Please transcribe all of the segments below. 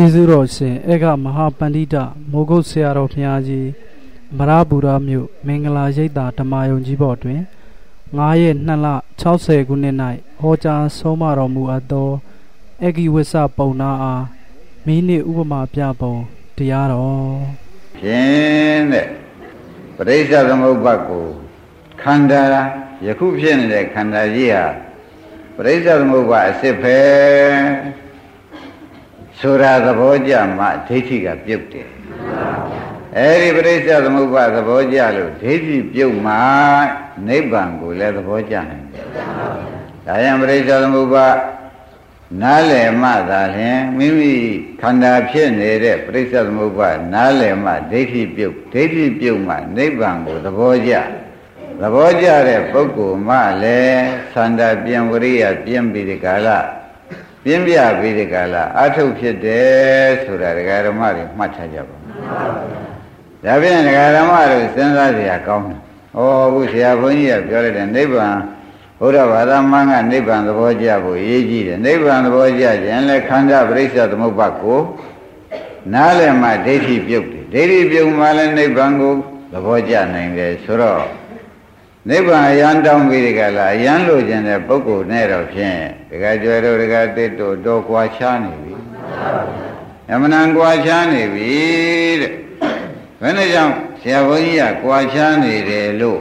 ကျေးဇူးတော်ရှင်အေကမဟာပန္တိတမိုးကုတ်ဆရာတော်ဘုရားကြီးမရပူရမြို့မင်္ဂလာရိပ်သာဓမ္မယုံကြီးဘော်တွင်9ရက်2လ60ခုနှစ်၌ဟောကြားဆုံးမတော်မူအပ်သောအေဂိဝိဆပုံနာအားမိနစ်ဥပမာပြပုံတရားတော်ဖြင့်တဲ့ပရိစ္ဆေသမုပ္ပါကိုခန္ဓာယခုဖြစ်နေတဲ့ခန္ဓာကြီးဟာပရိစ္ဆေသမုပ္ပါအစစ်ပဲ ဆိုတာသဘောကြမှဒိဋ္ဌိကပြုတ်တယ်အဲဒီပရိစ္ဆေသမုပ္ပါသဘောကြလို့ဒိဋ္ဌိပြုတ်မှနိဗ္ဗာန်ကိုလည်းသဘောကျနိုင်တယ်ဒါယံပရိစ္ဆေသမုပ္ပါနားလည်မှသာလျှင်မိမိခန္ဓာဖြစ်နေတဲ့ပရိစ္ဆေသမုပ္ပါနားလည်မှဒိဋ္ဌိပြုတ်ဒိဋ္ဌိပြုတ်မှနိဗ္ဗာန်ကိုသဘောကျသဘောကျတဲ့ပုဂ္ဂိုလ်မှလည်းသန္တာပြန်ဝရိယပြန်ပြီးဒီကာလ ပြင်းပြပြီးဒီကလာအထုတ်ဖြစ်တယ်ဆိုတာဒကာဓမ္မတွေမှတ်ထားကြပါဦး။ဒါဖြင့်ဒကာဓမ္မတို့စဉ်းစားကြရကောင်းတယ်။ဟောအခုဆရာဘုန်းကြီးကပြောလိုက်တဲ့နိဗ္ဗာန်ဘုရားဘာသာမှန်ကနိဗ္ဗာန်သဘောကျဖို့အရေးကြီးတယ်။နိဗ္ဗာန်သဘောကျခြင်းလဲခန္ဓာပရိစ္ဆေသမုပ္ပါကိုနားလည်မှဒိဋ္ဌိပြုတ်တယ်။ဒိဋ္ဌိပြုတ်မှလည်းနိဗ္ဗာန်ကိုသဘောကျနိုင်တယ်ဆိုတော့ နိဗ္ဗာန်အရန်တောင်းပြီးဒီကလာအရန်လိုချင်တဲ့ပုဂ္ဂိုလ်နဲ့တော့ဖြင့်ဒကာကျွယ်တို့ဒကာတစ်တို့တော့ကွာချားနေပြီအမှန်တန်ကွာချားနေပြီတဲ့ဘယ်နဲ့ကြောင့်ဆရာဘုန်းကြီးကကွာချားနေတယ်လို့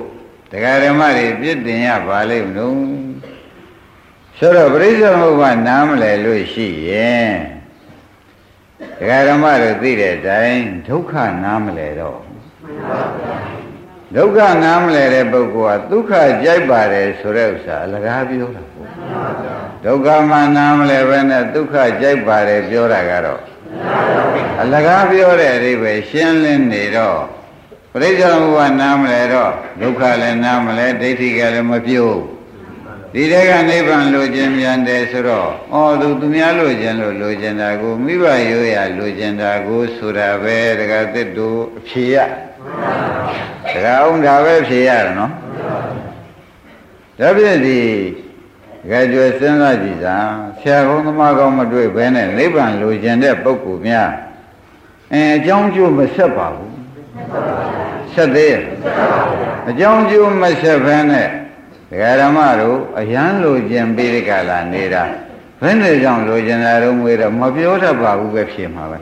ဒကာဓမ္မတွေပြစ်တင်ရပါလိမ့်မလို့ဆိုတော့ပရိစ္ဆေသမုပ္ပါနားမလဲလို့ရှိရင်ဒကာဓမ္မတို့သိတဲ့အတိုင်းဒုက္ခနားမလဲတော့ ဒုက္ခနားမလဲတဲ့ပုဂ္ဂိုလ်ကဒုက္ခကြိုက်ပါတယ်ဆိုတဲ့ဥစ္စာအလကားပြောတာပေါ့ဒုက္ခမှနားမလဲပဲနဲ့ဒုက္ခကြိုက်ပါတယ်ပြောတာကတော့အလကားပြောတဲ့အဓိပ္ပာယ်ရှင်းလင်းနေတော့ပရိစ္ဆေသမုပ္ပါနားမလဲတော့ဒုက္ခလည်းနားမလဲဒိဋ္ဌိကလည်းမပြုတ်ဒီတဲကနိဗ္ဗာန်လိုခြင်းမြန်တယ်ဆိုတော့ဩသူသူများလိုခြင်းလို့လိုခြင်းတာကိုမိဘရိုးရလိုခြင်းတာကိုဆိုတာပဲတကသစ်တို့အဖြေရ တကအောင်ဒါပဲဖြေရနော်ဒါဖြင့်ဒီတကကြွယ်စဉ်းစားကြည့်စမ်းဆရာကောင်းသမားကောင်းမတွေ့ဘဲနဲ့နိဗ္ဗာန်လိုချင်တဲ့ပုဂ္ဂိုလ်များအဲအကြောင်းကျိုးမဆက်ပါဘူးဆက်သေးရဲ့အကြောင်းကျိုးမဆက်ဘဲနဲ့ဒကာဓမ္မတို့အရန်လိုချင်ပြီးဒီကလာနေတာဘယ်နဲ့ကြောင့်လိုချင်တာတော့ငွေတော့မပြောတတ်ပါဘူးပဲဖြေမှာပဲ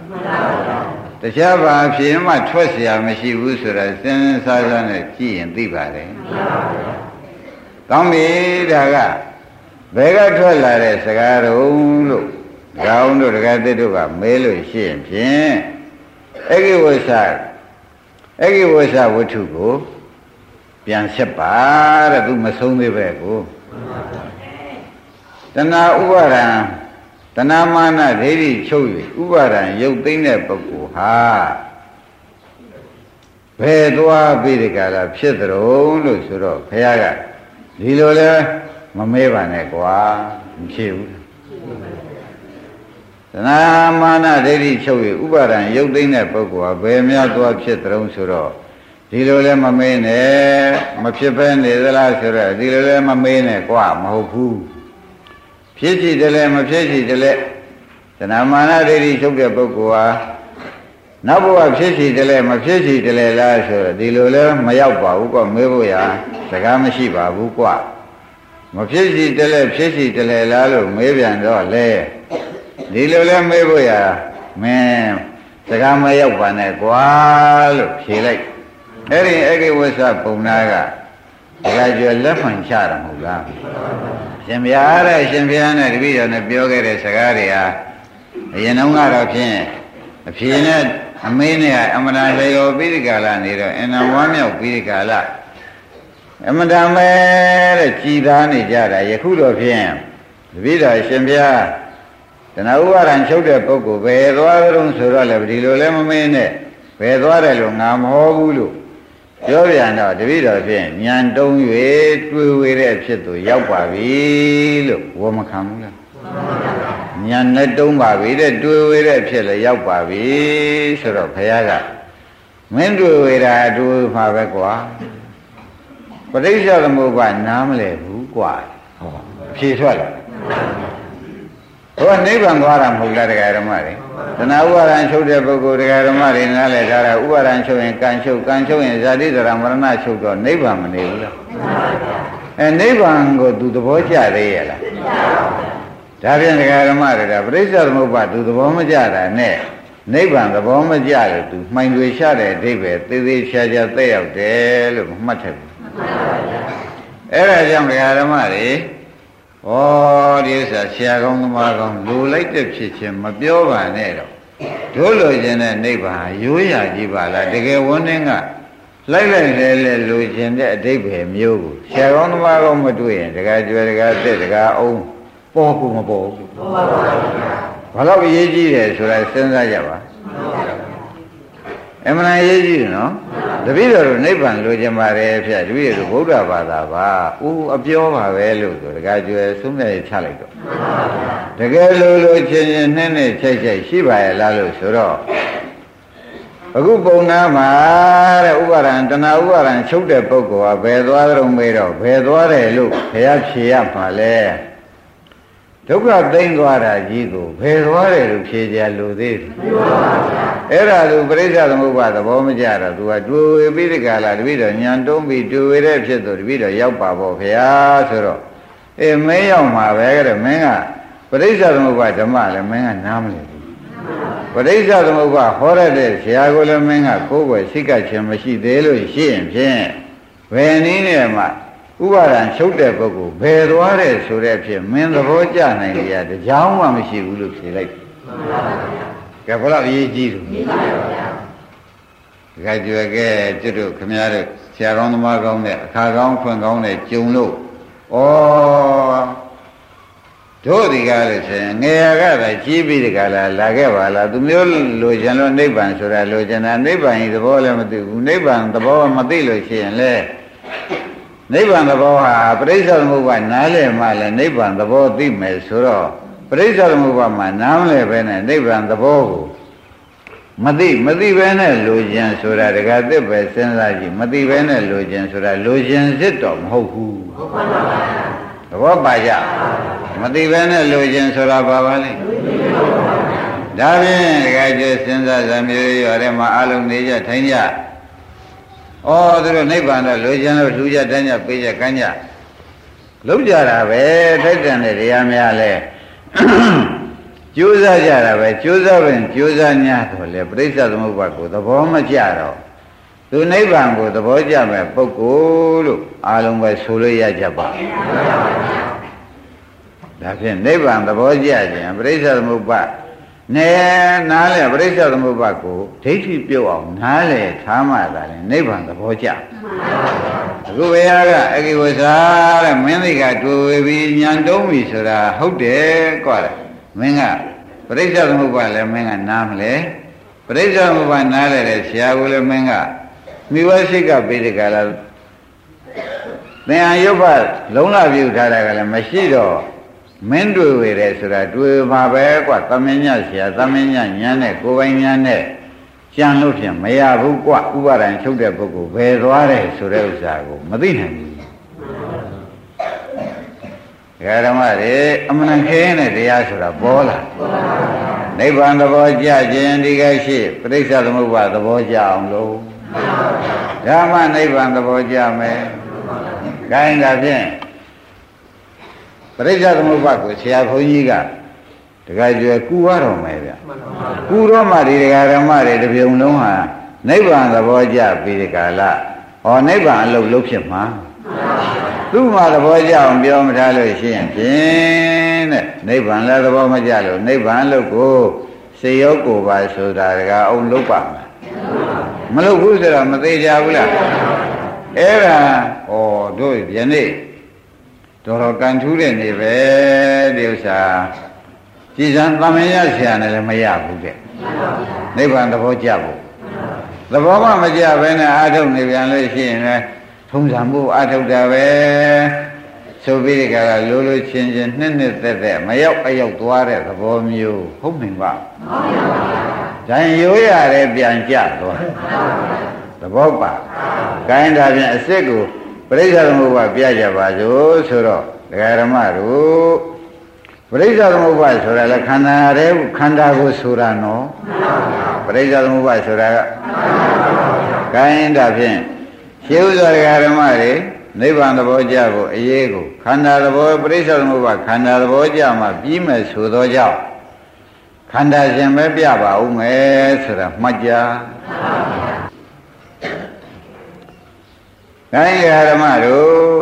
တခြားဘာဖြေမှထွက်เสียမရှိဘူးဆိုတာစဉ်းစားစားနဲ့ကြည့်ရင်သိပါတယ်ကောင်းပြီဒါကဘယ်ကထွက်လာတဲ့စကားတုံးလို့ကောင်းတို့တကယ်သစ်တို့ကမဲလို့ရှိရင်ဖြင့်အဂိဝဆအဂိဝဆဝတ္ထုကိုပြန်ဆက်ပါတဲ့သူမဆုံးသေးပဲကိုတဏှာဥပါဒံ တဏှာမာနဒိဋ္ဌိချုပ်၍ဥပါဒံရုပ်သိမ့်တဲ့ပုဂ္ဂိုလ်ဟာဘယ်သွားပြီးဒီကလာဖြစ်ကြုံလို့ဆိုတော့ဘုရားကဒီလိုလဲမမဲပါနဲ့ကွာမဖြစ်ဘူးတဏှာမာနဒိဋ္ဌိချုပ်၍ဥပါဒံရုပ်သိမ့်တဲ့ပုဂ္ဂိုလ်ဟာဘယ်များသွားဖြစ်ကြုံဆိုတော့ဒီလိုလဲမမေးနဲ့မဖြစ်ပဲနေသလားဆိုတော့ဒီလိုလဲမမေးနဲ့ကွာမဟုတ်ဘူး ဖြစ်စီတယ်လဲမဖြစ်စီတယ်လဲသဏမာနဒိဋ္ဌိချုပ်တဲ့ပုဂ္ဂိုလ်ဟာနောက်ဘဝဖြစ်စီတယ်လဲမဖြစ်စီတယ်လဲလားဆိုတော့ဒီလိုလဲမရောက်ပါဘူးကွမေးဖို့ရစကားမရှိပါဘူးကွမဖြစ်စီတယ်လဲဖြစ်စီတယ်လဲလားလို့မေးပြန်တော့လေဒီလိုလဲမေးဖို့ရမင်းစကားမရောက်ပါနဲ့ကွာလို့ဖြေလိုက်အဲ့ဒီအကိဝဆပုံနာက ဒကာကျော်လက်မှန်ချတာမဟုတ်လားရှင်ဘုရားတဲ့ရှင်ဘုရားနဲ့တပည့်တော်နဲ့ပြောခဲ့တဲ့စကားတွေဟာအရင်တုန်းကတော့ဖြင့်အဖြေနဲ့အမေးနဲ့အမနာလေရောပြီးဒီကာလနေတော့အင်နာဝမ်းမြောက်ပြီးဒီကာလအမတန်ပဲတဲ့ကြည်သားနေကြတာယခုတော့ဖြင့်တပည့်တော်ရှင်ဘုရားတဏှာဥပါဒံချုပ်တဲ့ပုဂ္ဂိုလ်ဘယ်သွားကြုံဆိုတော့လေဒီလိုလဲမမင်းနဲ့ဘယ်သွားတယ်လို့ငါမဟောဘူးလို့ ပြောပြန်တော့တပည့်တော်ဖြင့်ညံတုံး၍တွေးဝေတဲ့ဖြစ်သူရောက်ပါပြီလို့ဝမခံဘူးလားညံနဲ့တုံးပါပြီတဲ့တွေးဝေတဲ့ဖြစ်လည်းရောက်ပါပြီဆိုတော့ဘုရားကမင်းတွေးဝေတာတွေးမှာပဲကွာပဋိစ္စသမုပ္ပါနားမလဲဘူးကွာဟောဖြေထွက်လာဟိုကနိဗ္ဗာန်သွားတာမဟုတ်လားတရားဓမ္မတွေ တဏှာဥပါဒံချုပ်တဲ့ပုဂ္ဂိုလ်တရားဓမ္မတွေနားလည်ထားတာဥပါဒံချုပ်ရင်ကံချုပ်ကံချုပ်ရင်ဇာတိဒရာမရဏချုပ်တော့နိဗ္ဗာန်မနေဘူးလားအဲနိဗ္ဗာန်ကိုသူသဘောကျသေးရဲ့လားဒါပြန်တရားဓမ္မတွေကပရိစ္ဆေသမုပ္ပါသူသဘောမကျတာနဲ့နိဗ္ဗာန်သဘောမကျလို့သူမှိုင်တွေရှာတဲ့အဓိပ္ပာယ်သေသေးချာချာသက်ရောက်တယ်လို့မှတ်ထည့်ဘူးအဲ့ဒါကြောင့်တရားဓမ္မတွေ ဩဒီဥစ္စာဆရာကောင်းသမားကောင်းလူလိုက်တဲ့ဖြစ်ချင်းမပြောပါနဲ့တော့တို့လိုချင်တဲ့နိဗ္ဗာန်ရိုးရာကြီးပါလားတကယ်ဝန်းင်းကလိုက်လိုက်လဲလဲလူချင်တဲ့အဓိပ္ပာယ်မျိုးကိုဆရာကောင်းသမားကောင်းမတွေ့ရင်တကယ်ကျွယ်တကယ်တက်တကယ်အောင်ပေါ်ကူမပေါ်ဘူးပေါ်ပါပါဘာလို့အရေးကြီးတယ်ဆိုတာစဉ်းစားကြပါ အမှန်အရေးကြီးတယ်နော်တပည့်တော်တို့နိဗ္ဗာန်လိုချင်ပါတယ်ဖျက်တပည့်တော်ဗုဒ္ဓဘာသာပါဦးအပြောပါပဲလို့ဆိုတကကြွယ်သုံးမြတ်ချလိုက်တော့တကယ်လိုလိုချင်းချင်းနှင်းနဲ့ချိတ်ချိတ်ရှိပါရဲ့လားလို့ဆိုတော့အခုပုံနာမှာတဲ့ဥပါဒံတဏှာဥပါဒံချုပ်တဲ့ပုဂ္ဂိုလ်ကဘယ်သွားကြုံမေးတော့ဘယ်သွားတယ်လို့ဘုရားဖြေရမှာလဲ ဒုက္ခသိမ့်သွားတာကြီးကိုဘယ်သွားတယ်လို့ဖြေကြလို့သေးတယ်အဲ့ဒါသူပရိစ္ဆေသမုပ္ပါသဘောမကျတော့သူကတွေ့ဝေပြီးဒီကလာတပိတော့ညံတုံးပြီးတွေ့ဝေတဲ့ဖြစ်သူတပိတော့ရောက်ပါပေါ့ခင်ဗျာဆိုတော့အေးမင်းရောက်မှာပဲတဲ့မင်းကပရိစ္ဆေသမုပ္ပါဓမ္မလည်းမင်းကနားမလည်ဘူးပရိစ္ဆေသမုပ္ပါဟောရတဲ့ဆရာကိုလည်းမင်းကကိုယ်ွယ်စိတ်ကခြင်းမရှိသေးလို့ရှိရင်ဖြင့်ဘယ်နည်းနဲ့မှ ဥပါဒံချုပ်တဲ့ပုဂ္ဂိုလ်ဘယ်သွားတယ်ဆိုတဲ့ဖြစ်မင်းသဘောကျနိုင်ကြတကြောင်မှမရှိဘူးလို့ဖြေလိုက်ကဲဘလို့အရေးကြီးလို့မှန်ပါဗျာဒီကကြွယ်ကဲကျွတ်တို့ခမရတဲ့ဆရာကောင်းသမားကောင်းတဲ့အခါကောင်းဖွင့်ကောင်းတဲ့ကြုံလို့ဩတို့ဒီကားလို့ဆိုရင်ငယ်ရကသာကြီးပြီးဒီကလာလာခဲ့ပါလားသူမျိုးလိုချင်လို့နိဗ္ဗာန်ဆိုတာလိုချင်တာနိဗ္ဗာန်ဤသဘောလည်းမသိဘူးနိဗ္ဗာန်သဘောမသိလို့ရှိရင်လေ နိဗ္ဗာန်သဘောဟာပရိစ္ဆေသမုပ္ပါနားလည်မှလည်းနိဗ္ဗာန်သဘောသိမယ်ဆိုတော့ပရိစ္ဆေသမုပ္ပါမှာနားမလဲပဲနဲ့နိဗ္ဗာန်သဘောကိုမသိမသိပဲနဲ့လိုခြင်းဆိုတာတကယ်သစ်ပဲစဉ်းစားကြည့်မသိပဲနဲ့လိုခြင်းဆိုတာလိုခြင်းစစ်တော့မဟုတ်ဘူးဟုတ်ပါပါသဘောပါကြမသိပဲနဲ့လိုခြင်းဆိုတာဘာပါလဲဒါဖြင့်တကယ်ကျစဉ်းစားစမျိုးရွာထဲမှာအလုံးနေကြထိုင်ကြ ဩသူတို့နိဗ္ဗာန်တော့လိုချင်လို့လူကြတန်းကြပေးကြကမ်းကြလုံးကြတာပဲထိုက်တန်တဲ့တရားများလဲကြိုးစားကြတာပဲကြိုးစားပင်ကြိုးစား냐တော့လေပြိဿသမုပ္ပါကိုသဘောမကျတော့သူနိဗ္ဗာန်ကိုသဘောကျမဲ့ပုဂ္ဂိုလ်လို့အားလုံးပဲဆိုလို့ရကြပါဒါဖြင့်နိဗ္ဗာန်သဘောကျခြင်းပြိဿသမုပ္ပါ နဲနားလေပြိဿသမုပ္ပါကိုဒိဋ္ဌိပြုတ်အောင်နားလေထားမှသာလေနိဗ္ဗာန်သဘောကျအခုဘုရားကအကိဝဇာတဲ့မင်းသိကတွေ့ဝေပြီးညံတုံးပြီဆိုတာဟုတ်တယ်ကွာမင်းကပြိဿသမုပ္ပါလည်းမင်းကနားမလဲပြိဿသမုပ္ပါနားလေတဲ့ဆရာကလည်းမင်းကမိဝရှိကပိဒကလာသင်္ဟယုပ္ပလုံးလာပြုထားတာကလည်းမရှိတော့ မင်းတွေ့ဝေတယ်ဆိုတာတွေ့မှာပဲကွာသမင်းညဆရာသမင်းညညမ်းနဲ့ကိုယ်ပိုင်ညမ်းနဲ့ကြံလို့ဖြင့်မရဘူးကွာဥပါဒံချုပ်တဲ့ပုဂ္ဂိုလ်ဘယ်သွားတယ်ဆိုတဲ့ဥစ္စာကိုမသိနိုင်ဘူးဓမ္မတွေအမှန်ခင်းတဲ့တရားဆိုတာပေါ်လာနိဗ္ဗာန်သဘောကြခြင်းဒီကရှိပြိဿသမုပ္ပါသဘောကြအောင်လို့ဓမ္မနိဗ္ဗာန်သဘောကြမယ်။ဒါရင်ဒါဖြင့် ပရိစ္ဆေသမုပ္ပါကိုဆရာဘုန်းကြီးကတခါကျွယ်ကူရတော်မယ်ဗျ။ကူတော့မှဒီဒကာဓမ္မတွေတပြုံလုံးဟာနိဗ္ဗာန်သဘောကြပြီးဒီကာလဟောနိဗ္ဗာန်အလုပ်လုပ်ဖြစ်မှာသူ့မှာသဘောကြအောင်ပြောမထားလို့ရှိရင်ဖြင့်တဲ့နိဗ္ဗာန်လည်းသဘောမကြလို့နိဗ္ဗာန်လို့ကိုစေရောကိုပါဆိုတာကအောင်လုပ်ပါမယ်မလုပ်ဘူးဆိုတော့မသေးကြဘူးလားအဲ့ဒါဩတို့ယနေ့ တော်တော်ကန်ထူးတဲ့နေပဲဒီဥစ္စာကြည်စံသမယဆရာနဲ့လည်းမရဘူးတဲ့နိဗ္ဗာန်သဘောကျဖို့သဘောမှမကျဘဲနဲ့အာထုတ်နေပြန်လို့ရှိရင်လည်းထုံးစံမှုအာထုတ်တာပဲဆိုပြီးဒီကကလိုလိုချင်းချင်းနှစ်နှစ်သက်သက်မရောက်အရောက်သွားတဲ့သဘောမျိုးဟုတ်နိုင်ပါမှန်ပါပါ။ဒါရင်ရိုးရတယ်ပြန်ကြသွားသဘောပါ။ကိုင်းဒါဖြင့်အစ်စ်ကို ပရိစ္ဆေသမုပ္ပါပြကြပါစို့ဆိုတော့ဒကာရမတို့ပပရိစ္ဆသမုပ္ပါဆိုတာလည်းခန္ဓာရဲခန္ဓာကိုဆိုတာနော်ပရိစ္ဆသမုပ္ပါဆိုတာကကိုင်းတာဖြင့်ရှင်းဥစွာဓမ္မတွေနိဗ္ဗာန်သဘောကြဖို့အရေးကိုခန္ဓာသဘောပရိစ္ဆသမုပ္ပါခန္ဓာသဘောကြမှာပြီးမဲ့ဆိုသောကြောင့်ခန္ဓာရှင်ပဲပြပါဦးမယ်ဆိုတာမှတ်ကြ ကိုင်းဓမ္မတို့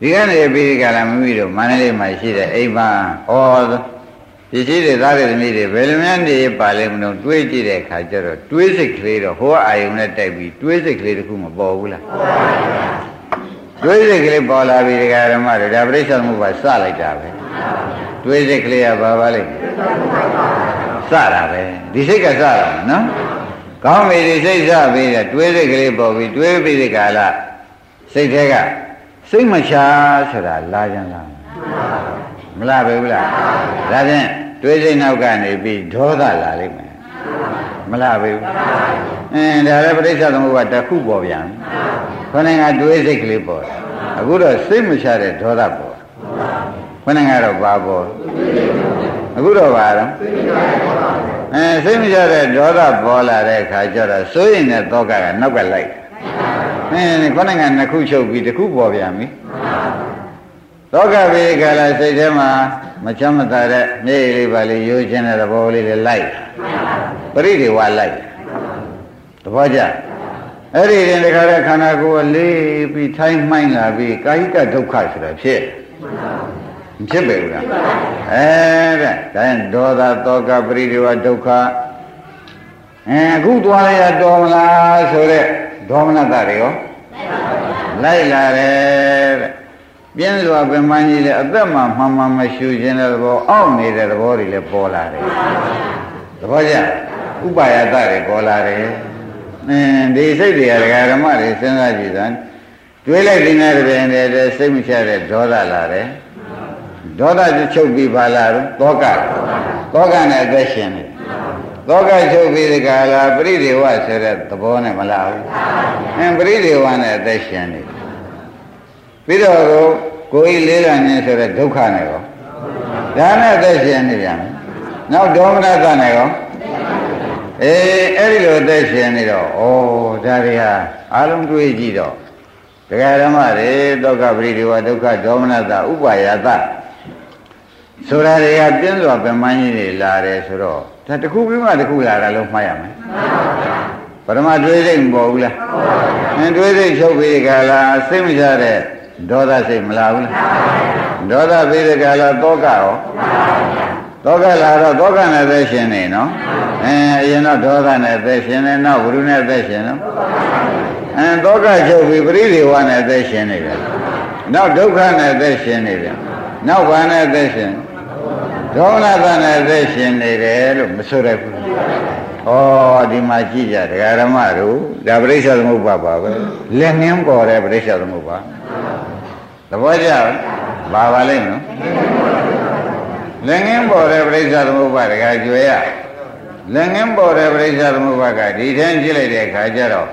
ဒီကနေ့ပြီးဒီကလာမိမိတို့မန္တလေးမှာရှိတဲ့အိမ်မှာဟောပစ္စည်းတွေသားတွေသမီးတွေဘယ်လိုများနေပါလဲမလို့တွေးကြည့်တဲ့အခါကျတော့တွေးစိတ်ကလေးတော့ဟိုအာယုံနဲ့တိုက်ပြီးတွေးစိတ်ကလေးတခုမပေါ်ဘူးလားတွေးစိတ်ကလေးပေါ်လာပြီဒီကရမတွေဒါပြိဿမှုပါစလိုက်တာပဲတွေးစိတ်ကလေးကဘာပါလိမ့်စတာပဲဒီစိတ်ကစတာနော် ကောင်းပြီဒီစိတ်စပြီးတဲ့တွေးစိတ်ကလေးပေါ်ပြီးတွေးပြီးဒီကလာစိတ်ထဲကစိတ်မချဆိုတာလာကြလားမလားပဲဘူးလားဒါဖြင့်တွေးစိတ်နောက်ကနေပြီးဒေါသလာလိမ့်မယ်မလားပဲဘူးအင်းဒါလည်းပဋိစ္စသမုပ္ပါတစ်ခုပေါ်ပြန်ခொနဲ့ကတွေးစိတ်ကလေးပေါ်အခုတော့စိတ်မချတဲ့ဒေါသပေါ်ခொနဲ့ကတော့ဘာပေါ်အခုတော့ဘာတော့ အဲစိတ်မချတဲ့ဒေါသပေါ်လာတဲ့အခါကျတော့စိုးရင်တဲ့သောကကနောက်ကလိုက်အင်းခေါင်းနိုင်ငံနှစ်ခုချုပ်ပြီးတစ်ခုပေါ်ပြန်ပြီသောကဝေကလာစိတ်ထဲမှာမချမ်းမသာတဲ့မြေလေးပါလေးရိုးခြင်းတဲ့သဘောလေးတွေလိုက်ပရိဒီဝလိုက်သဘောကျအဲ့ဒီရင်တခါတဲ့ခန္ဓာကိုယ်လေးပြီးထိုင်းမှိုင်းလာပြီးကာယိကဒုက္ခဆိုတာဖြစ် မဖြစ်ပဲဘူးလားအဲတဲ့ဒါရင်ဒေါသသောကပရိဒီဝဒုက္ခအဲအခုသွားရတော်မလားဆိုတဲ့ဒေါမနတတွေရောလိုက်လာတယ်တဲ့ပြင်းစွာပင်ပန်းကြီးလည်းအသက်မှမှန်မှန်မရှူခြင်းတဲ့သဘောအောင့်နေတဲ့သဘောတွေလည်းပေါ်လာတယ်သဘောကျဥပါယတတွေပေါ်လာတယ်အင်းဒီစိတ်တွေကဓမ္မတွေစဉ်းစားကြည့်စမ်းတွေးလိုက်တဲ့နေ့တည်းတည်းစိတ်မချတဲ့ဒေါသလာတယ် ဒေါသချုပ်ပြီးပါလာတော့တောကတောကနဲ့အသက်ရှင်နေသောကချုပ်ပြီးဒီကလာပရိဒေဝဆိုတဲ့သဘောနဲ့မလားဘူးအင်းပရိဒေဝနဲ့အသက်ရှင်နေပြီးတော့ကိုယ်ကြီးလေးလာနေဆိုတဲ့ဒုက္ခနဲ့ရောဒါနဲ့အသက်ရှင်နေပြန်နောက်ဒေါမနတနဲ့ရောအေးအဲ့ဒီလိုအသက်ရှင်နေတော့ဩဒါတွေဟာအလုံးတွေးကြည့်တော့ဒကာဓမ္မတွေဒုက္ခပရိဒေဝဒုက္ခဒေါမနတဥပါယတ ဆိုတာတွေကပြင်းစွာပင်မကြီးတွေလာတယ်ဆိုတော့ဒါတစ်ခုပြီးမှတစ်ခုလာတာလို့မှားရမယ်ပရမတွေးစိတ်မပေါ်ဘူးလားအင်းတွေးစိတ်ချုပ်ပြီးကြလားစိတ်မချတဲ့ဒေါသစိတ်မလာဘူးလားဒေါသပြီးကြလားတောကရောတောကလာတော့တောကနဲ့သက်ရှင်နေနော်အဲအရင်တော့ဒေါသနဲ့သက်ရှင်နေနောက်ဘုရုနဲ့သက်ရှင်နော်အဲတောကချုပ်ပြီးပရိသေဝနဲ့သက်ရှင်နေတယ်နောက်ဒုက္ခနဲ့သက်ရှင်နေတယ်နောက်ဘာနဲ့သက်ရှင် ဒေါမနတနဲ့သက်ရှင်နေတယ်လို့မဆိုရဘူး။ဩဒီမှာကြည့်ကြဒကာဓမ္မတို့ဒါပရိစ္ဆေသမုပ္ပါပါပဲ။လက်ငင်းပေါ်တဲ့ပရိစ္ဆေသမုပ္ပါ။သဘောကျဘာပါလိမ့်နော်။လက်ငင်းပေါ်တဲ့ပရိစ္ဆေသမုပ္ပါဒကာကျွေရ။လက်ငင်းပေါ်တဲ့ပရိစ္ဆေသမုပ္ပါကဒီထန်းကြည့်လိုက်တဲ့အခါကျတော့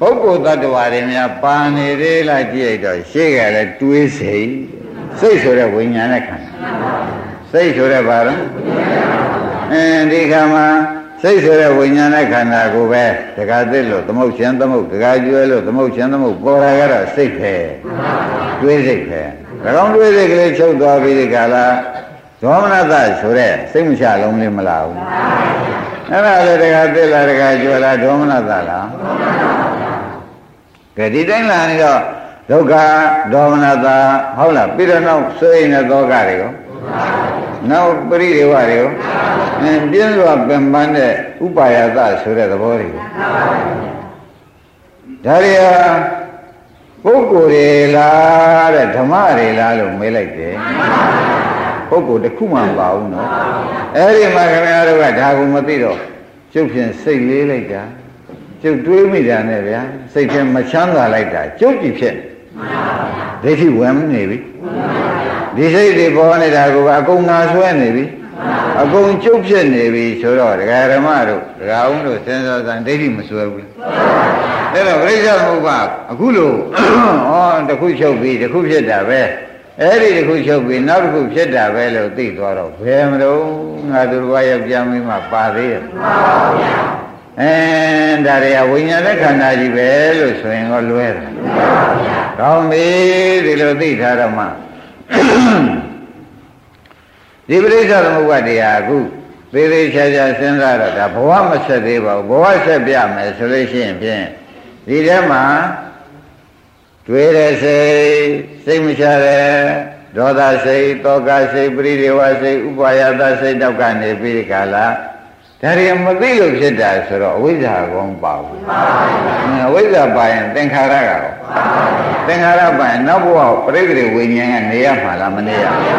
ပုဂ္ဂိုလ်တ attva တွေများပါနေသေးလားကြည့်လိုက်တော့ရှေ့ကလည်းတွေးစိတ်စိတ်ဆိုတဲ့ဝိညာဉ်နဲ့ခန္ဓာ စိတ်ဆိုတဲ့ဘာလဲအင်းဒီခါမှာစိတ်ဆိုတဲ့ဝိညာဉ်နဲ့ခန္ဓာကိုပဲတခါသစ်လို့သမုတ်ချင်းသမုတ်တခါကျွဲလို့သမုတ်ချင်းသမုတ်ပေါ်လာကြတော့စိတ်ပဲတွေးစိတ်ပဲ၎င်းတွေးစိတ်ကလေးချုပ်သွားပြီးဒီကလာဒေါမနတဆိုတဲ့စိတ်မချလုံးလေးမလာဘူးအဲ့ဒါလေတခါသစ်လာတခါကျွဲလာဒေါမနတလားကဲဒီတိုင်းလာနေတော့ဒုက္ခဒေါမနတဟုတ်လားပြီးတော့နောက်ဆွေးနေတဲ့ဒုက္ခတွေရော နောက်ပရိဒေဝတွေကိုအင်းပြင်းစွာပင်ပန်းတဲ့ဥပါယသဆိုတဲ့သဘောတွေကိုဒါတွေဟာပုဂ္ဂိုလ်တွေလားတဲ့ဓမ္မတွေလားလို့မေးလိုက်တယ်ပုဂ္ဂိုလ်တစ်ခုမှမပါဘူးနော်အဲ့ဒီမှာခင်ဗျားတို့ကဒါကိုမသိတော့ကျုပ်ဖြင့်စိတ်လေးလိုက်တာကျုပ်တွေးမိတာနဲ့ဗျာစိတ်ထဲမချမ်းသာလိုက်တာကျုပ်ကြည့်ဖြစ် ဒိဋ္ဌိဝင်နေပြီဒီစိတ်တွေပေါ်နေတာကအကုန်ငါဆွဲနေပြီအကုန်ကျုပ်ဖြစ်နေပြီဆိုတော့ဒကာဓမ္မတို့ဒကာအောင်တို့စဉ်းစားစမ်းဒိဋ္ဌိမဆွဲဘူးအဲ့တော့ပြိဿမုပ္ပါအခုလို့ဩတခုချုပ်ပြီတခုဖြစ်တာပဲအဲ့ဒီတစ်ခုချုပ်ပြီးနောက်တစ်ခုဖြစ်တာပဲလို့သိသွားတော့ဘယ်မလို့ငါသူတစ်ပါးယောက်ျားမင်းမပါသေးရဲ့မှန်ပါဗျာ အဲဒါတွေကဝိညာဉ်နဲ့ခန္ဓာကြီးပဲလို့ဆိုရင်တော့လွဲတယ်မှန်ပါဗျာကောင်းပြီဒီလိုသိထားတော့မှဒီပရိစ္ဆေသမုပ္ပါဒ်တရားအခုသေးသေးချာချာစဉ်းစားတော့ဒါဘဝမဆက်သေးပါဘူးဘဝဆက်ပြမယ်ဆိုလို့ရှိရင်ဖြင့်ဒီထဲမှာတွေ့တဲ့စိတ်စိတ်မချတဲ့ဒေါသစိတ်တောကစိတ်ပရိဒေဝစိတ်ဥပါယတစိတ်တော့ကနေပြီးဒီကလာ ဒါရီမသိလို့ဖြစ်တာဆိုတော့အဝိဇ္ဇာကောင်းပါဘူးမှန်ပါဘူးအဝိဇ္ဇာပါရင်သင်္ခါရကရောမှန်ပါဘူးသင်္ခါရပါရင်နောက်ဘဝပရိသေဝိညာဉ်ကနေရမှာလားမနေရဘူး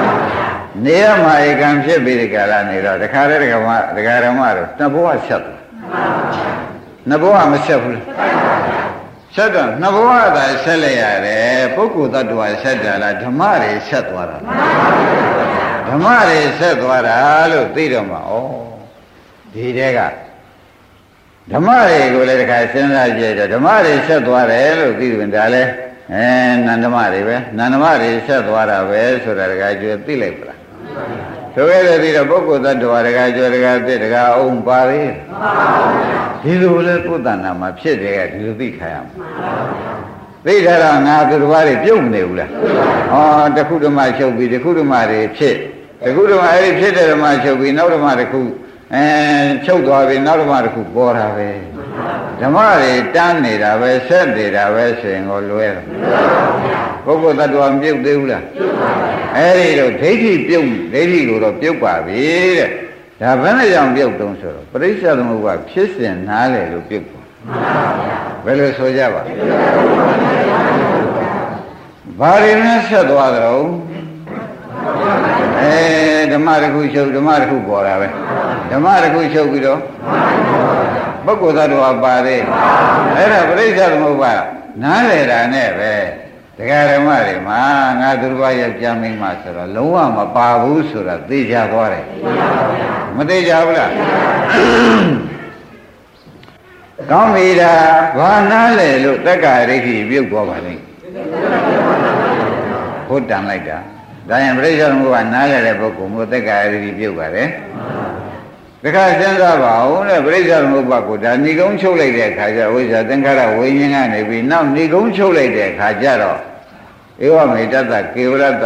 နေရမှာဧကံဖြစ်ပြီးဒီကလာနေတော့တခါတည်းတကမဒကာရမတော့နှစ်ဘဝဆက်သွားနှစ်ဘဝမဆက်ဘူးဆက်တော့နှစ်ဘဝသာဆက်လိုက်ရတယ်ပုဂ္ဂိုလ်တ attva ဆက်တာလားဓမ္မတွေဆက်သွားတာဓမ္မတွေဆက်သွားတာလို့သိတော့မှာဩ ဒီတဲကဓမ္မတွေကိုလည်းတခါစဉ်းစားကြည့်တော့ဓမ္မတွေဆက်သွားတယ်လို့သိတယ်ဒါလည်းအဲနန္ဒမတွေပဲနန္ဒမတွေဆက်သွားတာပဲဆိုတာတခါကျွေးသိလိုက်ပလားဆိုခဲ့တဲ့ပြီးတော့ပုဂ္ဂိုလ်သတ္တဝါတကာကျော်တကာသစ်တကာအောင်ပါလေဒီလိုလဲပုဒ္ဒနာမှာဖြစ်တယ်ကဒီလိုသိခါရမှာသိကြတော့ငါသူတစ်ပါးတွေပြုတ်မနေဘူးလားဟောတခုဓမ္မချုပ်ပြီးတခုဓမ္မတွေဖြစ်တခုဓမ္မအဲ့ဒီဖြစ်တဲ့ဓမ္မချုပ်ပြီးနောက်ဓမ္မတစ်ခု အဲချုပ်သွားပြီးနောက်ဓမ္မတစ်ခုပေါ်တာပဲဓမ္မတွေတန်းနေတာပဲဆက်နေတာပဲဆိုရင်ကိုလွဲတယ်ပုဂ္ဂိုလ်တ attva မပြုတ်သေးဘူးလားပြုတ်ပါဘူးအဲ့ဒီတော့ဒိဋ္ဌိပြုတ်ဒိဋ္ဌိကိုတော့ပြုတ်ပါပြီတဲ့ဒါဘယ်နဲ့ကြောင့်ပြုတ်တုံးဆိုတော့ပရိစ္ဆေသမုပ္ပါဖြစ်စဉ်နားလေလို့ပြုတ်ပါဘယ်လိုဆိုကြပါဘာတွေနဲ့ဆက်သွားကြတော့ အဲဓမ္မတစ်ခုချုပ်ဓမ္မတစ်ခုပေါ်တာပဲဓမ္မတစ်ခုချုပ်ပြီးတော့ပုဂ္ဂိုလ်သတ္တဝါပါသေးအဲ့ဒါပြိဿသမုပ္ပါနားလေတာနဲ့ပဲတရားဓမ္မတွေမှာငါသူတစ်ပါးယောက်ျားမင်းမဆိုတော့လုံးဝမပါဘူးဆိုတာသိကြသွားတယ်မသိကြဘူးလားကောင်းပြီဒါဘာနားလေလို့တက္ကရိခိပြုတ်သွားပါလိမ့်ဟုတ်တန်လိုက်တာ ဒါရင်ပြိဿသမုပ္ပါနားလေတဲ့ပုဂ္ဂိုလ်မျိုးတက္ကရိခိပြုတ်ပါတယ်တခါစဉ်းစားပါဦးတဲ့ပြိဿသမုပ္ပါကိုဒါဏိကုံးချုပ်လိုက်တဲ့အခါကျဝိဇ္ဇာသင်္ခါရဝိညာဉ်ကနေပြီးနောက်ဏိကုံးချုပ်လိုက်တဲ့အခါကျတော့ဧဝမေတ္တကေဝရတ္တ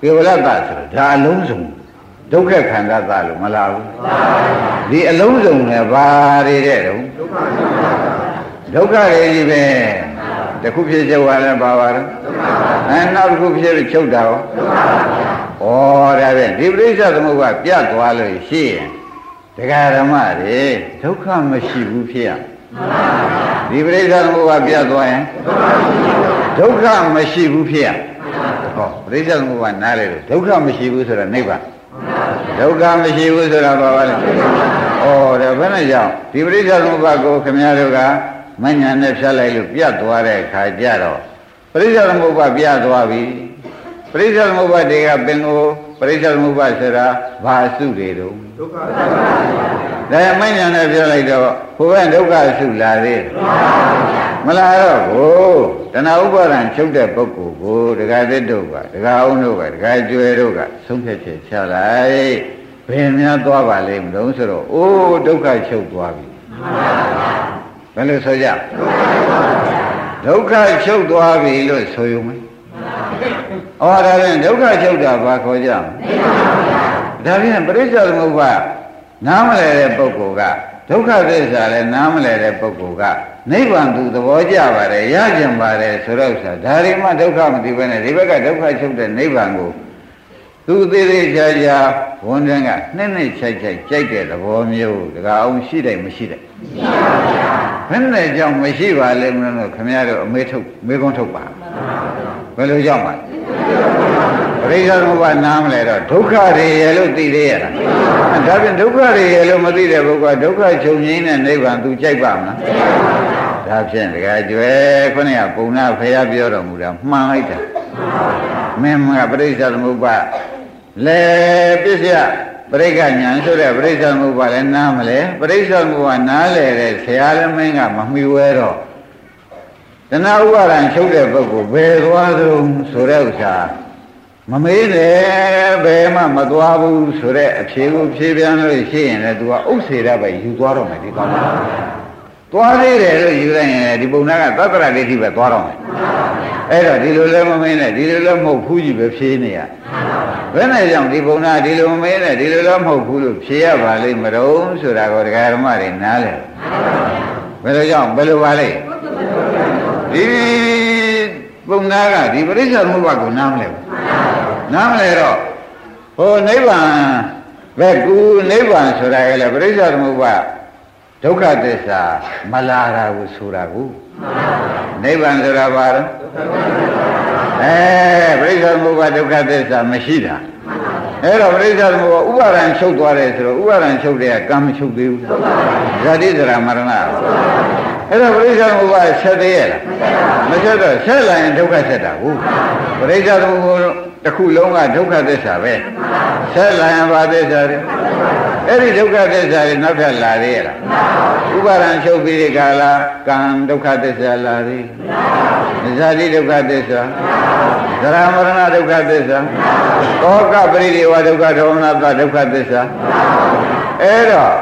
ကေဝရတ္တဆိုတော့ဒါအလုံးစုံဒုက္ခခန္ဓာသလို့မလားဘူးဒီအလုံးစုံလည်းဘာတွေတဲ့တုံးဒုက္ခတွေကြီးပဲ တခုဖြစ်ချုပ်သွားလဲပါပါတော့အဲနောက်တစ်ခုဖြစ်ချုပ်တာရောဩဒါဖြင့်ဒီပရိစ္ဆေသမုပ္ပါပြတ်သွားလို့ရှိရင်တရားဓမ္မတွေဒုက္ခမရှိဘူးဖြစ်ရဒီပရိစ္ဆေသမုပ္ပါပြတ်သွားရင်ဒုက္ခမရှိဘူးဖြစ်ရဟောပရိစ္ဆေသမုပ္ပါနားလေလို့ဒုက္ခမရှိဘူးဆိုတာနိဗ္ဗာန်ဒုက္ခမရှိဘူးဆိုတာဘာပါလဲဩဒါဘယ်နဲ့ကြောင့်ဒီပရိစ္ဆေသမုပ္ပါကိုခင်ဗျားတို့က မညာနဲ့ဖြတ်လိုက်လို့ပြတ်သွားတဲ့အခါကျတော့ပရိစ္ဆေသမုပ္ပါပြတ်သွားပြီပရိစ္ဆေသမုပ္ပါတွေကပင်ကိုပရိစ္ဆေသမုပ္ပါဆိုတာဘာအစုတွေတုံးဒုက္ခဒါမဉ္ဇဏ်နဲ့ပြောလိုက်တော့ဘုရားဒုက္ခအစုလာသေးမလားတော့ကိုတဏှာဥပါဒံချုပ်တဲ့ပုဂ္ဂိုလ်ကိုဒကာသစ်တို့ကဒကာအောင်တို့ကဒကာကျွယ်တို့ကဆုံးဖြတ်ချက်ချလိုက်ဘယ်များသွားပါလိမ့်မလို့ဆိုတော့အိုးဒုက္ခချုပ်သွားပြီ ဘယ်လိုဆိုကြဒုက္ခချုပ်သွားပြီလို့ဆိုရုံပဲဩဒါဖြင့်ဒုက္ခချုပ်တာဘာခေါ်ကြမလဲဒါဖြင့်ပရိစ္ဆေသမုပ္ပါနားမလဲတဲ့ပုဂ္ဂိုလ်ကဒုက္ခသစ္စာလည်းနားမလဲတဲ့ပုဂ္ဂိုလ်ကနိဗ္ဗာန်သူသဘောကျပါတယ်ရကြင်ပါတယ်ဆိုတော့ဥစ္စာဒါရီမှဒုက္ခမသိဘဲနဲ့ဒီဘက်ကဒုက္ခချုပ်တဲ့နိဗ္ဗာန်ကိုသူသေးသေးချာချာဝန်တွင်ကနှစ်နှစ်ချိုက်ချိုက်ကြိုက်တဲ့သဘောမျိုးတကအောင်ရှိတယ်မရှိတယ်မရှိပါဘူး ဘယ်နဲ့ကြောင့်မရှိပါလဲမလို့ခင်ဗျားတို့အမေထုတ်မေကုန်းထုတ်ပါဘယ်လိုကြောင့်ပါပရိစ္ဆေသမုပ္ပါနားမလဲတော့ဒုက္ခတွေရဲ့လို့သိသေးရတာဒါဖြင့်ဒုက္ခတွေရဲ့လို့မသိတဲ့ပုဂ္ဂိုလ်ကဒုက္ခချုပ်ငြိမ်းတဲ့နိဗ္ဗာန်သူကြိုက်ပါမလားဒါဖြင့်တကယ်ကျွဲခုနကပုံနာဖရာပြောတော်မူတာမှန်လိုက်တာမင်းကပရိစ္ဆေသမုပ္ပါလေပစ္စယ ပရိက္ခညာဆိုတဲ့ပရိစ္ဆေသမုပ္ပါလည်းနားမလဲပရိစ္ဆေသမုပ္ပါနားလေတဲ့ဆရာလည်းမင်းကမမှီဝဲတော့တဏှာဥပါဒံချုပ်တဲ့ပုဂ္ဂိုလ်ဘယ်သွားသလဲဆိုတဲ့ဥစ္စာမမေးတယ်ဘယ်မှမသွားဘူးဆိုတဲ့အဖြေကိုဖြေပြန်လို့ရှိရင်လည်း तू ကဥစ္စေရပဲယူသွားတော့မယ်ဒီကောင်သွားသေးတယ်လို့ယူလိုက်ရင်ဒီပုံနာကသတ္တရဒိဋ္ဌိပဲသွားတော့မယ်အဲ့တော့ဒီလိုလည်းမမင်းနဲ့ဒီလိုလည်းမဟုတ်ဘူးကြီးပဲဖြေနေရ ဘယ်နဲ့ကြောင့်ဒီပုံနာဒီလိုမမင်းနဲ့ဒီလိုလည်းမဟုတ်ဘူးလို့ဖြေရပါလိမ့်မတော့ဆိုတာကိုဒကာဓမ္မတွေနားလဲဘယ်လိုကြောင့်ဘယ်လိုပါလိမ့်ဒီပုံနာကဒီပရိစ္ဆေသမုပ္ပါကိုနားမလဲဘူးနားမလဲတော့ဟိုနိဗ္ဗာန်ပဲကူနိဗ္ဗာန်ဆိုတာကလည်းပရိစ္ဆေသမုပ္ပါဒုက္ခသစ္စာမလာတာကိုဆိုတာကိုနိဗ္ဗာန်ဆိုတာဘာလဲ အဲပရိစ္ဆေသမုပ္ပါဒုက္ခသစ္စာမရှိတာအဲ့တော့ပရိစ္ဆေသမုပ္ပါဥပါဒံချုပ်သွားတယ်ဆိုတော့ဥပါဒံချုပ်တဲ့ကံမချုပ်သေးဘူးဇာတိဇရာမရဏအဲ့တော့ပရိစ္ဆေသမုပ္ပါဆက်သေးရဲ့လားမဆက်တော့ဆက်လာရင်ဒုက္ခဆက်တာဟုတ်ပရိစ္ဆေသမုပ္ပါတစ်ခုလုံးကဒုက္ခသစ္စာပဲဆက်လာရင်ဘာသစ္စာလဲ အဲ့ဒီဒုက္ခသစ္စာတွေနောက်ထပ်လာသေးရဲ့လားဥပါဒံချုပ်ပြီးဒီကာလကံဒုက္ခသစ္စာလာသေးဇာတိဒုက္ခသစ္စာသရမရဏဒုက္ခသစ္စာကောကပရိဒေဝဒုက္ခဒေါမနတဒုက္ခသစ္စာအဲ့တော့